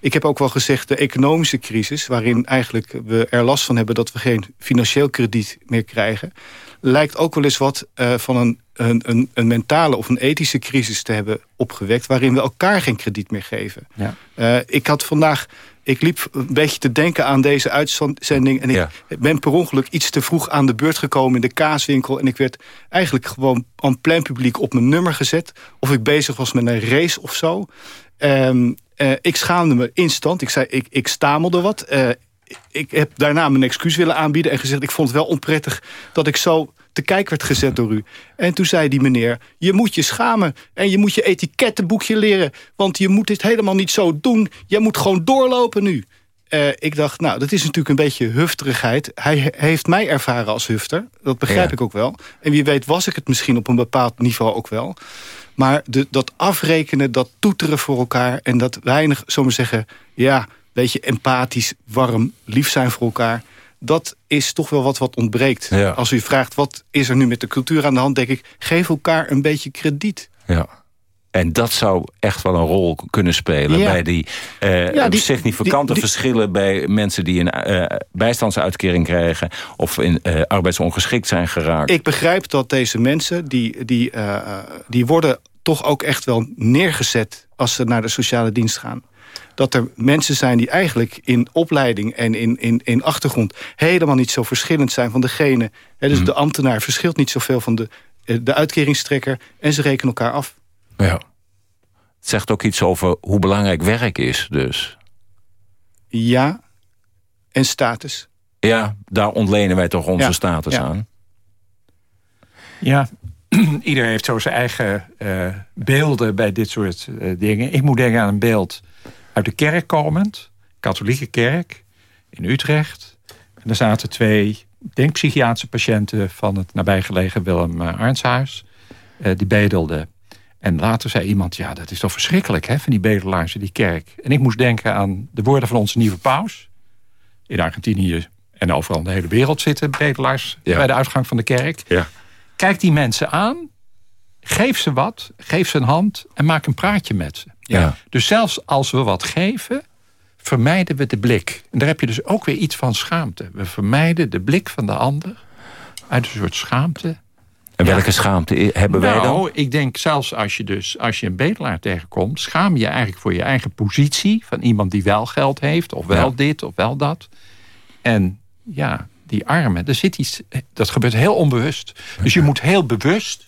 Ik heb ook wel gezegd de economische crisis... waarin eigenlijk we er last van hebben dat we geen financieel krediet meer krijgen lijkt ook wel eens wat uh, van een, een, een, mentale of een ethische crisis te hebben opgewekt... waarin we elkaar geen krediet meer geven. Ja. Uh, ik had vandaag... Ik liep een beetje te denken aan deze uitzending... en ik ben per ongeluk iets te vroeg aan de beurt gekomen in de kaaswinkel... en ik werd eigenlijk gewoon aan plein publiek op mijn nummer gezet... of ik bezig was met een race of zo... Um, uh, ik schaamde me instant. Ik zei, ik, ik stamelde wat. Uh, ik heb daarna mijn excuus willen aanbieden en gezegd... ik vond het wel onprettig dat ik zo te kijk werd gezet door u. En toen zei die meneer, je moet je schamen... en je moet je etikettenboekje leren... want je moet dit helemaal niet zo doen. Je moet gewoon doorlopen nu. Uh, ik dacht, nou, dat is natuurlijk een beetje hufterigheid. Hij heeft mij ervaren als hufter. Dat begrijp ik ook wel. En wie weet was ik het misschien op een bepaald niveau ook wel. Maar de, dat afrekenen, dat toeteren voor elkaar... en dat weinig, zomaar zeggen... ja, beetje empathisch, warm, lief zijn voor elkaar. Dat is toch wel wat wat ontbreekt. Als u vraagt, wat is er nu met de cultuur aan de hand... denk ik, geef elkaar een beetje krediet. Ja. En dat zou echt wel een rol kunnen spelen... bij die, uh, die significante verschillen bij mensen... die een uh, bijstandsuitkering krijgen... of in uh, arbeidsongeschikt zijn geraakt. Ik begrijp dat deze mensen... die, die, die worden toch ook echt wel neergezet... als ze naar de sociale dienst gaan dat er mensen zijn die eigenlijk in opleiding en in, in, in achtergrond... helemaal niet zo verschillend zijn van degene. Hè, dus mhm. de ambtenaar verschilt niet zoveel van de, eh, de uitkeringstrekker... en ze rekenen elkaar af. Ja. Het zegt ook iets over hoe belangrijk werk is dus. Ja, en status. Ja, daar ontlenen wij toch onze status aan. Ja, ieder heeft zo zijn eigen uh, beelden bij dit soort uh, dingen. Ik moet denken aan een beeld uit de kerk komend, katholieke kerk in Utrecht. En er zaten twee denkpsychiatrische patiënten van het nabijgelegen Willem eh, Arnshuis. Uh, die bedelden. En later zei iemand, ja dat is toch verschrikkelijk hè, van die bedelaars in die kerk. En ik moest denken aan de woorden van onze nieuwe paus. In Argentinië en overal in de hele wereld zitten bedelaars bij de uitgang van de kerk. Ja. Kijk die mensen aan, geef ze wat, geef ze een hand en maak een praatje met ze. Ja. Dus zelfs als we wat geven, vermijden we de blik. En daar heb je dus ook weer iets van schaamte. We vermijden de blik van de ander uit een soort schaamte. En welke schaamte hebben wij dan? Nou, ik denk zelfs als je dus als je een bedelaar tegenkomt, schaam je eigenlijk voor je eigen positie van iemand die wel geld heeft, of wel Ja. dit of wel dat. En ja, die armen, er zit iets, dat gebeurt heel onbewust. Dus je moet heel bewust.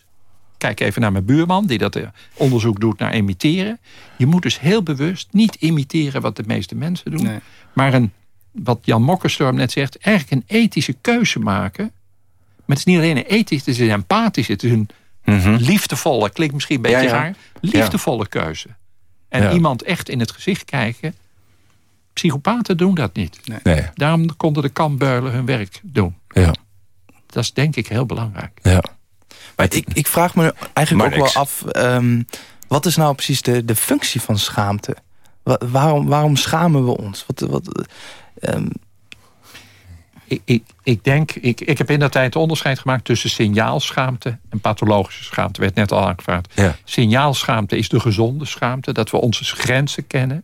Kijk even naar mijn buurman die dat eh, onderzoek doet naar imiteren. Je moet dus heel bewust niet imiteren wat de meeste mensen doen, maar een, wat Jan Mokkerstorm net zegt, eigenlijk een ethische keuze maken. Maar het is niet alleen een ethisch, het is een empathisch, het is een liefdevolle, klinkt misschien een beetje Ja, ja. raar, liefdevolle keuze. En Ja. iemand echt in het gezicht kijken. Psychopaten doen dat niet. Nee. Daarom konden de kampbeulen hun werk doen. Ja. Dat is denk ik heel belangrijk. Ja. Maar ik, ik vraag me eigenlijk ook wel af... ehm, wat is nou precies de, de functie van schaamte? Wa- waarom, waarom schamen we ons? Wat, wat, ehm, Ik, ik, ik denk, ik, ik heb in dat tijd onderscheid gemaakt tussen signaalschaamte en pathologische schaamte. Werd net al aangevraagd. Ja. Signaalschaamte is de gezonde schaamte. Dat we onze grenzen kennen.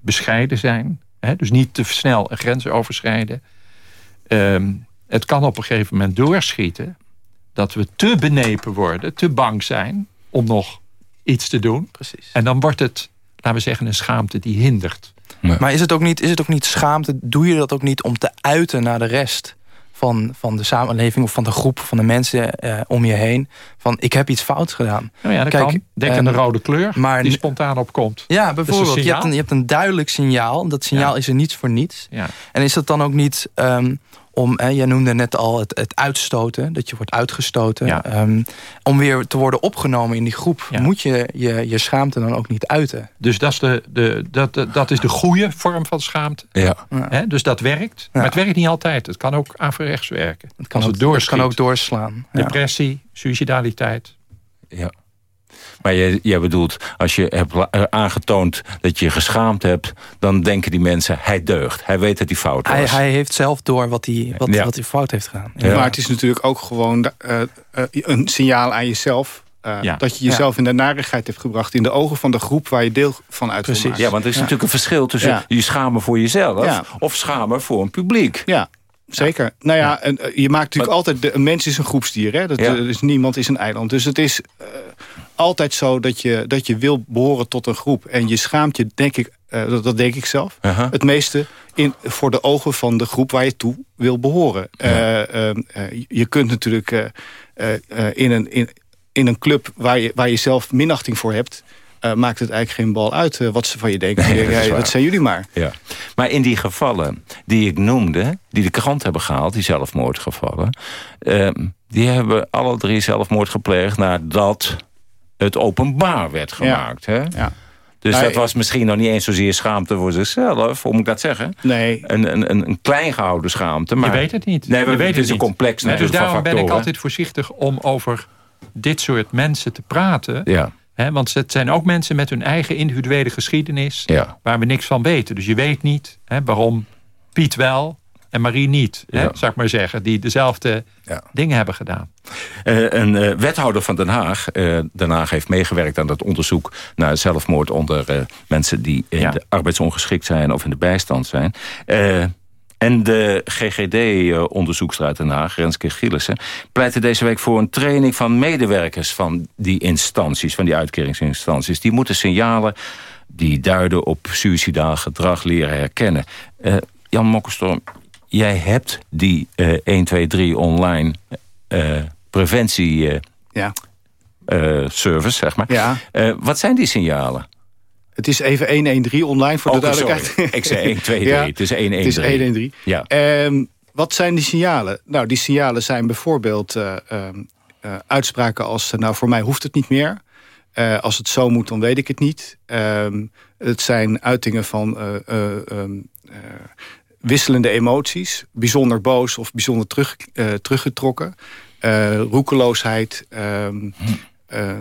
Bescheiden zijn. Hè, dus niet te snel een grens overschrijden. Ehm, het kan op een gegeven moment doorschieten. Dat we te benepen worden. Te bang zijn om nog iets te doen. Precies. En dan wordt het, laten we zeggen, een schaamte die hindert. Maar is het, ook niet, is het ook niet schaamte? Doe je dat ook niet om te uiten naar de rest van, van de samenleving of van de groep van de mensen eh, om je heen? Van ik heb iets fouts gedaan. Nou ja, dat kan. Denk aan de ehm, rode kleur maar die spontaan opkomt. Ja, bijvoorbeeld. Je hebt, een, je hebt een duidelijk signaal. Dat signaal is er niets voor niets. Ja. En is dat dan ook niet ehm, om, hè, jij noemde net al het, het uitstoten, dat je wordt uitgestoten. Ehm, om weer te worden opgenomen in die groep, moet je, je je schaamte dan ook niet uiten. Dus dat is de, de, dat, dat- dat is de goede vorm van schaamte. Ja. Hè, dus dat werkt. Maar het werkt niet altijd. Het kan ook averechts werken. Het kan, Als ook, het het kan ook doorslaan. Ja. Depressie, suicidaliteit. Ja. Maar jij, jij bedoelt, als je hebt eh, aangetoond dat je geschaamd hebt... dan denken die mensen, hij deugt. Hij weet dat hij fout was. Hij, hij heeft zelf door wat hij, wat, Ja. wat hij fout heeft gedaan. Maar het is natuurlijk ook gewoon eh, eh, een signaal aan jezelf. eh, Ja. Dat je jezelf in de narigheid hebt gebracht. In de ogen van de groep waar je deel van uit maken. Ja, want er is natuurlijk een verschil tussen Ja. je schamen voor jezelf... Ja. of schamen voor een publiek. Ja, zeker. Nou ja, en, je maakt natuurlijk altijd... De, een mens is een groepsdier. Hè? Dat, Ja. dus niemand is een eiland. Dus het is eh, altijd zo dat je, dat je wil behoren tot een groep. En je schaamt je, denk ik... eh, dat, dat denk ik zelf. Het meeste in, voor de ogen van de groep waar je toe wil behoren. Eh, eh, eh, je kunt natuurlijk in, een, in, in een club waar je, waar je zelf minachting voor hebt... maakt het eigenlijk geen bal uit wat ze van je denken. Nee, ja, dat zijn jullie maar. Ja. Maar in die gevallen die ik noemde, die de krant hebben gehaald, die zelfmoordgevallen, ehm, die hebben alle drie zelfmoord gepleegd nadat het openbaar werd gemaakt. Hè? Dus Nou, dat was misschien nog niet eens zozeer schaamte voor zichzelf, hoe moet ik dat zeggen? Nee. Een, een, een, klein gehouden schaamte. Maar je weet het niet. Nee, we weet het is een complex Nee, dus daarom van ben ik altijd voorzichtig om over dit soort mensen te praten. Ja. Hè, want het zijn ook mensen met hun eigen individuele geschiedenis... Ja. waar we niks van weten. Dus je weet niet hè, waarom Piet wel en Marie niet. Hè, zou ik maar zeggen. Die dezelfde dingen hebben gedaan. Eh, een eh, wethouder van Den Haag, eh, Den Haag heeft meegewerkt aan dat onderzoek naar zelfmoord onder mensen die in de arbeidsongeschikt zijn of in de bijstand zijn. En de GGD-onderzoekster uit Den Haag, Renske Gielissen, pleitte deze week voor een training van medewerkers van die instanties, van die uitkeringsinstanties. Die moeten signalen die duiden op suicidaal gedrag leren herkennen. Jan Mokkenstorm, jij hebt die eh 1, 2, 3 online eh, preventie eh, Ja. eh, service, zeg maar. Ja. Wat zijn die signalen? Het is even 113 online voor de Oh, duidelijkheid. Ik zei 1, 2, 3. Ja, Het is 1, 1, Het is 3. 113. Ja. Ehm, wat zijn die signalen? Nou, die signalen zijn bijvoorbeeld ehm, eh, uitspraken als... nou, voor mij hoeft het niet meer. Eh, als het zo moet, dan weet ik het niet. Ehm, het zijn uitingen van wisselende emoties. Bijzonder boos of bijzonder terug, eh, teruggetrokken. Eh, roekeloosheid. ehm, eh,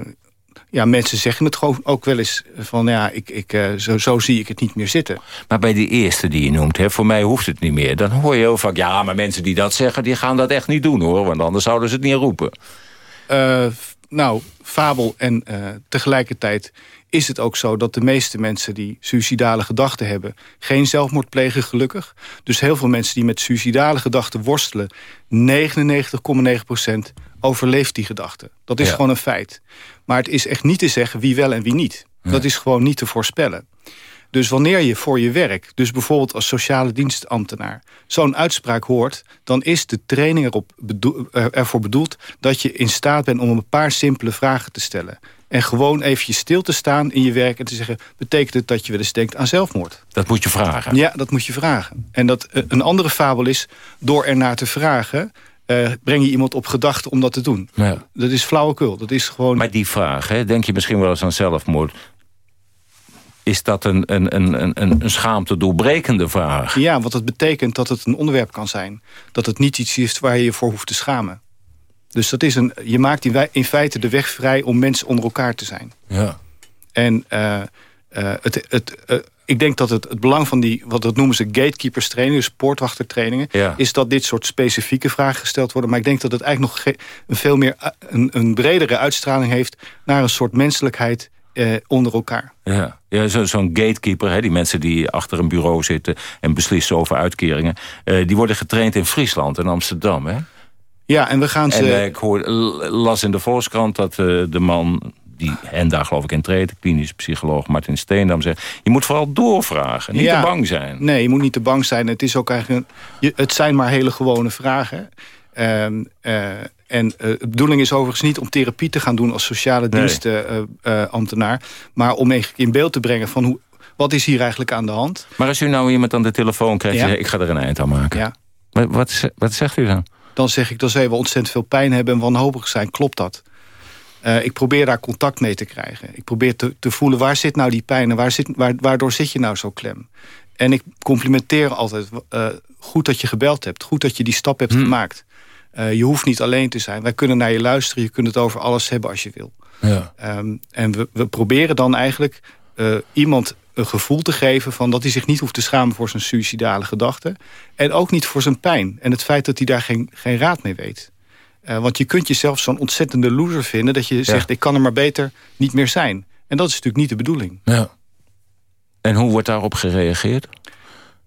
ja, mensen zeggen het gewoon ook wel eens van... ja, ik, ik, zo, zo zie ik het niet meer zitten. Maar bij die eerste die je noemt, hè, voor mij hoeft het niet meer. Dan hoor je heel vaak, ja, maar mensen die dat zeggen... die gaan dat echt niet doen, hoor. Want anders zouden ze het niet roepen. Nou, fabel en tegelijkertijd is het ook zo... dat de meeste mensen die suïcidale gedachten hebben... geen zelfmoord plegen, gelukkig. Dus heel veel mensen die met suïcidale gedachten worstelen... 99,9% overleeft die gedachte. Dat is Ja. gewoon een feit. Maar het is echt niet te zeggen wie wel en wie niet. Dat is gewoon niet te voorspellen. Dus wanneer je voor je werk, dus bijvoorbeeld als sociale dienstambtenaar... zo'n uitspraak hoort, dan is de training erop bedoel- er- ervoor bedoeld... dat je in staat bent om een paar simpele vragen te stellen. En gewoon eventjes stil te staan in je werk en te zeggen... betekent het dat je wel eens denkt aan zelfmoord? Dat moet je vragen. Ja, dat moet je vragen. En dat eh, een andere fabel is, door ernaar te vragen... eh, breng je iemand op gedachten om dat te doen. Ja. Dat is flauwekul. Dat is gewoon... Maar die vraag, hè, denk je misschien wel eens aan zelfmoord... is dat een, een, een, een, een schaamte doorbrekende vraag? Ja, want dat betekent dat het een onderwerp kan zijn. Dat het niet iets is waar je je voor hoeft te schamen. Dus dat is een, je maakt in, feite de weg vrij om mensen onder elkaar te zijn. Ja. En eh, eh, het, het, eh, ik denk dat het, het belang van die, wat dat noemen ze gatekeepers trainingen, dus poortwachtertrainingen, Ja. is dat dit soort specifieke vragen gesteld worden. Maar ik denk dat het eigenlijk nog een veel meer een, een bredere uitstraling heeft naar een soort menselijkheid eh, onder elkaar. Ja, ja zo- zo'n gatekeeper, hè, die mensen die achter een bureau zitten... en beslissen over uitkeringen... eh, die worden getraind in Friesland en Amsterdam, hè? Ja, en we gaan ze... En eh, ik hoor, las in de Volkskrant dat eh, de man... die hen daar geloof ik in treedt, klinisch psycholoog Martin Steendam zegt... je moet vooral doorvragen, niet Ja. te bang zijn. Nee, je moet niet te bang zijn. Het, is ook eigenlijk een, het zijn maar hele gewone vragen. Ehm, eh, en de bedoeling is overigens niet om therapie te gaan doen... als sociale Nee. dienstenambtenaar. maar om in beeld te brengen van... Hoe, wat is hier eigenlijk aan de hand? Maar als u nou iemand aan de telefoon krijgt... Ja. zegt, ik ga er een eind aan maken. Ja. Wat, wat zegt u dan? Dan zeg ik, dan zij we ontzettend veel pijn hebben en wanhopig zijn. Klopt dat? Eh, ik probeer daar contact mee te krijgen. Ik probeer te, te voelen, waar zit nou die pijn... en waar zit, waar, waardoor zit je nou zo klem? En ik complimenteer altijd... eh, goed dat je gebeld hebt. Goed dat je die stap hebt gemaakt. Eh, je hoeft niet alleen te zijn. Wij kunnen naar je luisteren. Je kunt het over alles hebben als je wil. Ja. Ehm, en we, we proberen dan eigenlijk iemand een gevoel te geven... van dat hij zich niet hoeft te schamen voor zijn suïcidale gedachten. En ook niet voor zijn pijn. En het feit dat hij daar geen, geen raad mee weet. Eh, want je kunt jezelf zo'n ontzettende loser vinden... dat je zegt, ik kan er maar beter niet meer zijn. En dat is natuurlijk niet de bedoeling. Ja. En hoe wordt daarop gereageerd?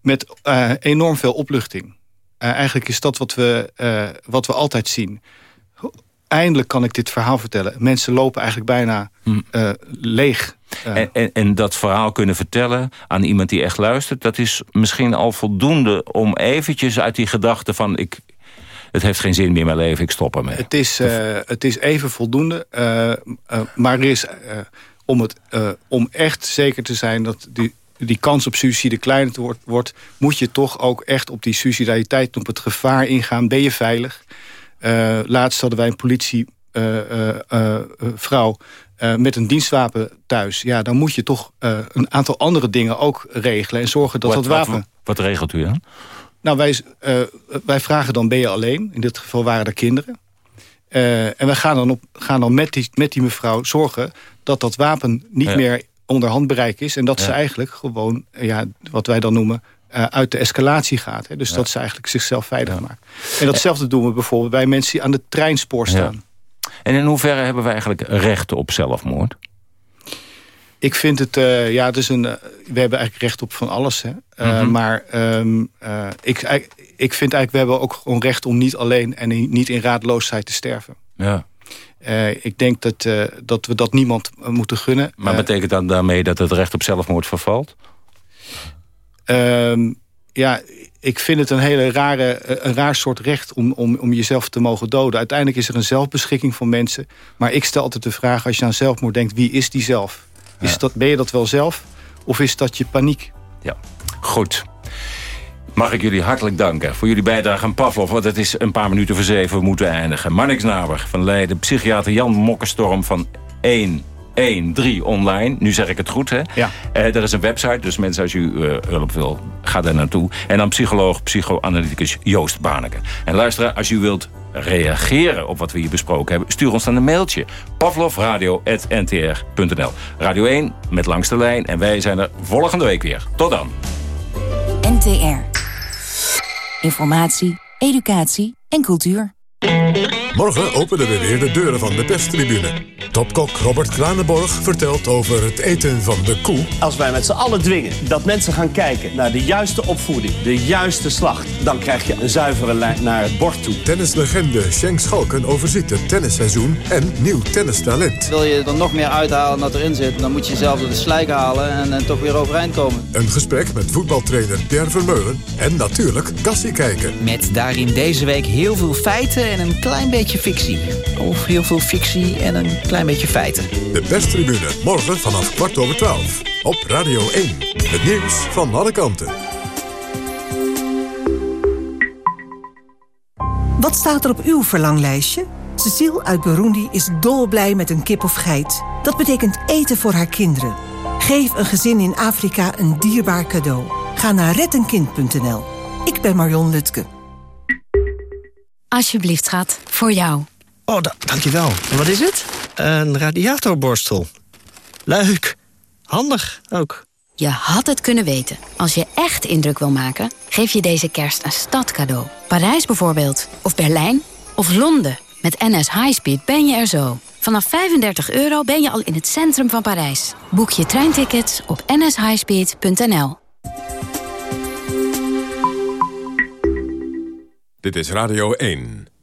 Met eh, enorm veel opluchting. Eh, eigenlijk is dat wat we, wat we altijd zien. Eindelijk kan ik dit verhaal vertellen. Mensen lopen eigenlijk bijna eh, leeg. En, en, en dat verhaal kunnen vertellen aan iemand die echt luistert... dat is misschien al voldoende om eventjes uit die gedachte van... Ik, het heeft geen zin meer mijn leven, ik stop ermee. Het is, eh, het is even voldoende. eh, eh, maar er is, om, het, om echt zeker te zijn dat die, die kans op suïcide kleiner wordt, wordt... moet je toch ook echt op die suicidaliteit, op het gevaar ingaan. Ben je veilig? Laatst hadden wij een politievrouw met een dienstwapen thuis. Ja, dan moet je toch eh, een aantal andere dingen ook regelen... en zorgen dat wat, dat wapen... Wat, wat regelt u dan? Nou, wij, eh, wij vragen dan, ben je alleen? In dit geval waren er kinderen. Eh, en wij gaan dan, op, gaan dan met, die, met die mevrouw zorgen... dat dat wapen niet Ja. meer onder handbereik is... en dat ze Ja. eigenlijk gewoon, eh, ja, wat wij dan noemen... eh, uit de escalatie gaat. Hè? Dus Ja. dat ze eigenlijk zichzelf veilig maakt. En datzelfde doen we bijvoorbeeld bij mensen die aan de treinspoor staan. En in hoeverre hebben we eigenlijk recht op zelfmoord? Ik vind het, eh, ja, het is een, eh, we hebben eigenlijk recht op van alles. Hè? Eh, Mhm. Maar ehm, eh, ik, ik vind eigenlijk, we hebben ook gewoon recht om niet alleen en niet in raadloosheid te sterven. Ja. Ik denk dat, dat we dat niemand moeten gunnen. Maar betekent dat daarmee dat het recht op zelfmoord vervalt? ehm, ja, ik vind het een hele rare, eh, een raar soort recht om, om, om jezelf te mogen doden. Uiteindelijk is er een zelfbeschikking van mensen. Maar ik stel altijd de vraag, als je aan zelfmoord denkt, wie is die zelf? Is Ja. dat, ben je dat wel zelf? Of is dat je paniek? Ja, goed. Mag ik jullie hartelijk danken voor jullie bijdrage aan Pavlov... want het is een paar minuten voor zeven, we moeten eindigen. Marnix Naber van Leiden, psychiater Jan Mokkenstorm van 113 online. Nu zeg ik het goed, hè? Ja. Eh, er is een website, dus mensen als u eh, hulp wil, ga daar naartoe. En dan psycholoog, psychoanalyticus Joost Baneke. En luisteraar, als u wilt reageren op wat we hier besproken hebben... stuur ons dan een mailtje. pavlovradio.ntr.nl Radio 1 met Langs de Lijn. En wij zijn er volgende week weer. Tot dan. NTR. Informatie, educatie en cultuur. Morgen openen we weer de deuren van de perstribune. Topkok Robert Kranenborg vertelt over het eten van de koe. Als wij met z'n allen dwingen dat mensen gaan kijken naar de juiste opvoeding, de juiste slacht, dan krijg je een zuivere lijn naar het bord toe. Tennislegende Schenk Schalken overziet het tennisseizoen en nieuw tennistalent. Wil je er nog meer uithalen dan erin zit, dan moet je jezelf door de slijk halen en, en toch weer overeind komen. Een gesprek met voetbaltrainer Pierre Vermeulen en natuurlijk Kassie kijken. Met daarin deze week heel veel feiten en een klein beetje fictie. Of heel veel fictie en een klein beetje feiten. De perstribune, morgen vanaf kwart over twaalf. Op Radio 1. Het nieuws van alle kanten. Wat staat er op uw verlanglijstje? Cecile uit Burundi is dolblij met een kip of geit. Dat betekent eten voor haar kinderen. Geef een gezin in Afrika een dierbaar cadeau. Ga naar rettenkind.nl. Ik ben Marion Lutke. Alsjeblieft, schat. Voor jou. Oh, da dankjewel. En wat is het? Een radiatorborstel. Leuk. Handig ook. Je had het kunnen weten. Als je echt indruk wil maken, geef je deze kerst een stadcadeau. Parijs bijvoorbeeld. Of Berlijn. Of Londen. Met NS Highspeed ben je er zo. Vanaf 35 euro ben je al in het centrum van Parijs. Boek je treintickets op nshighspeed.nl. Dit is Radio 1.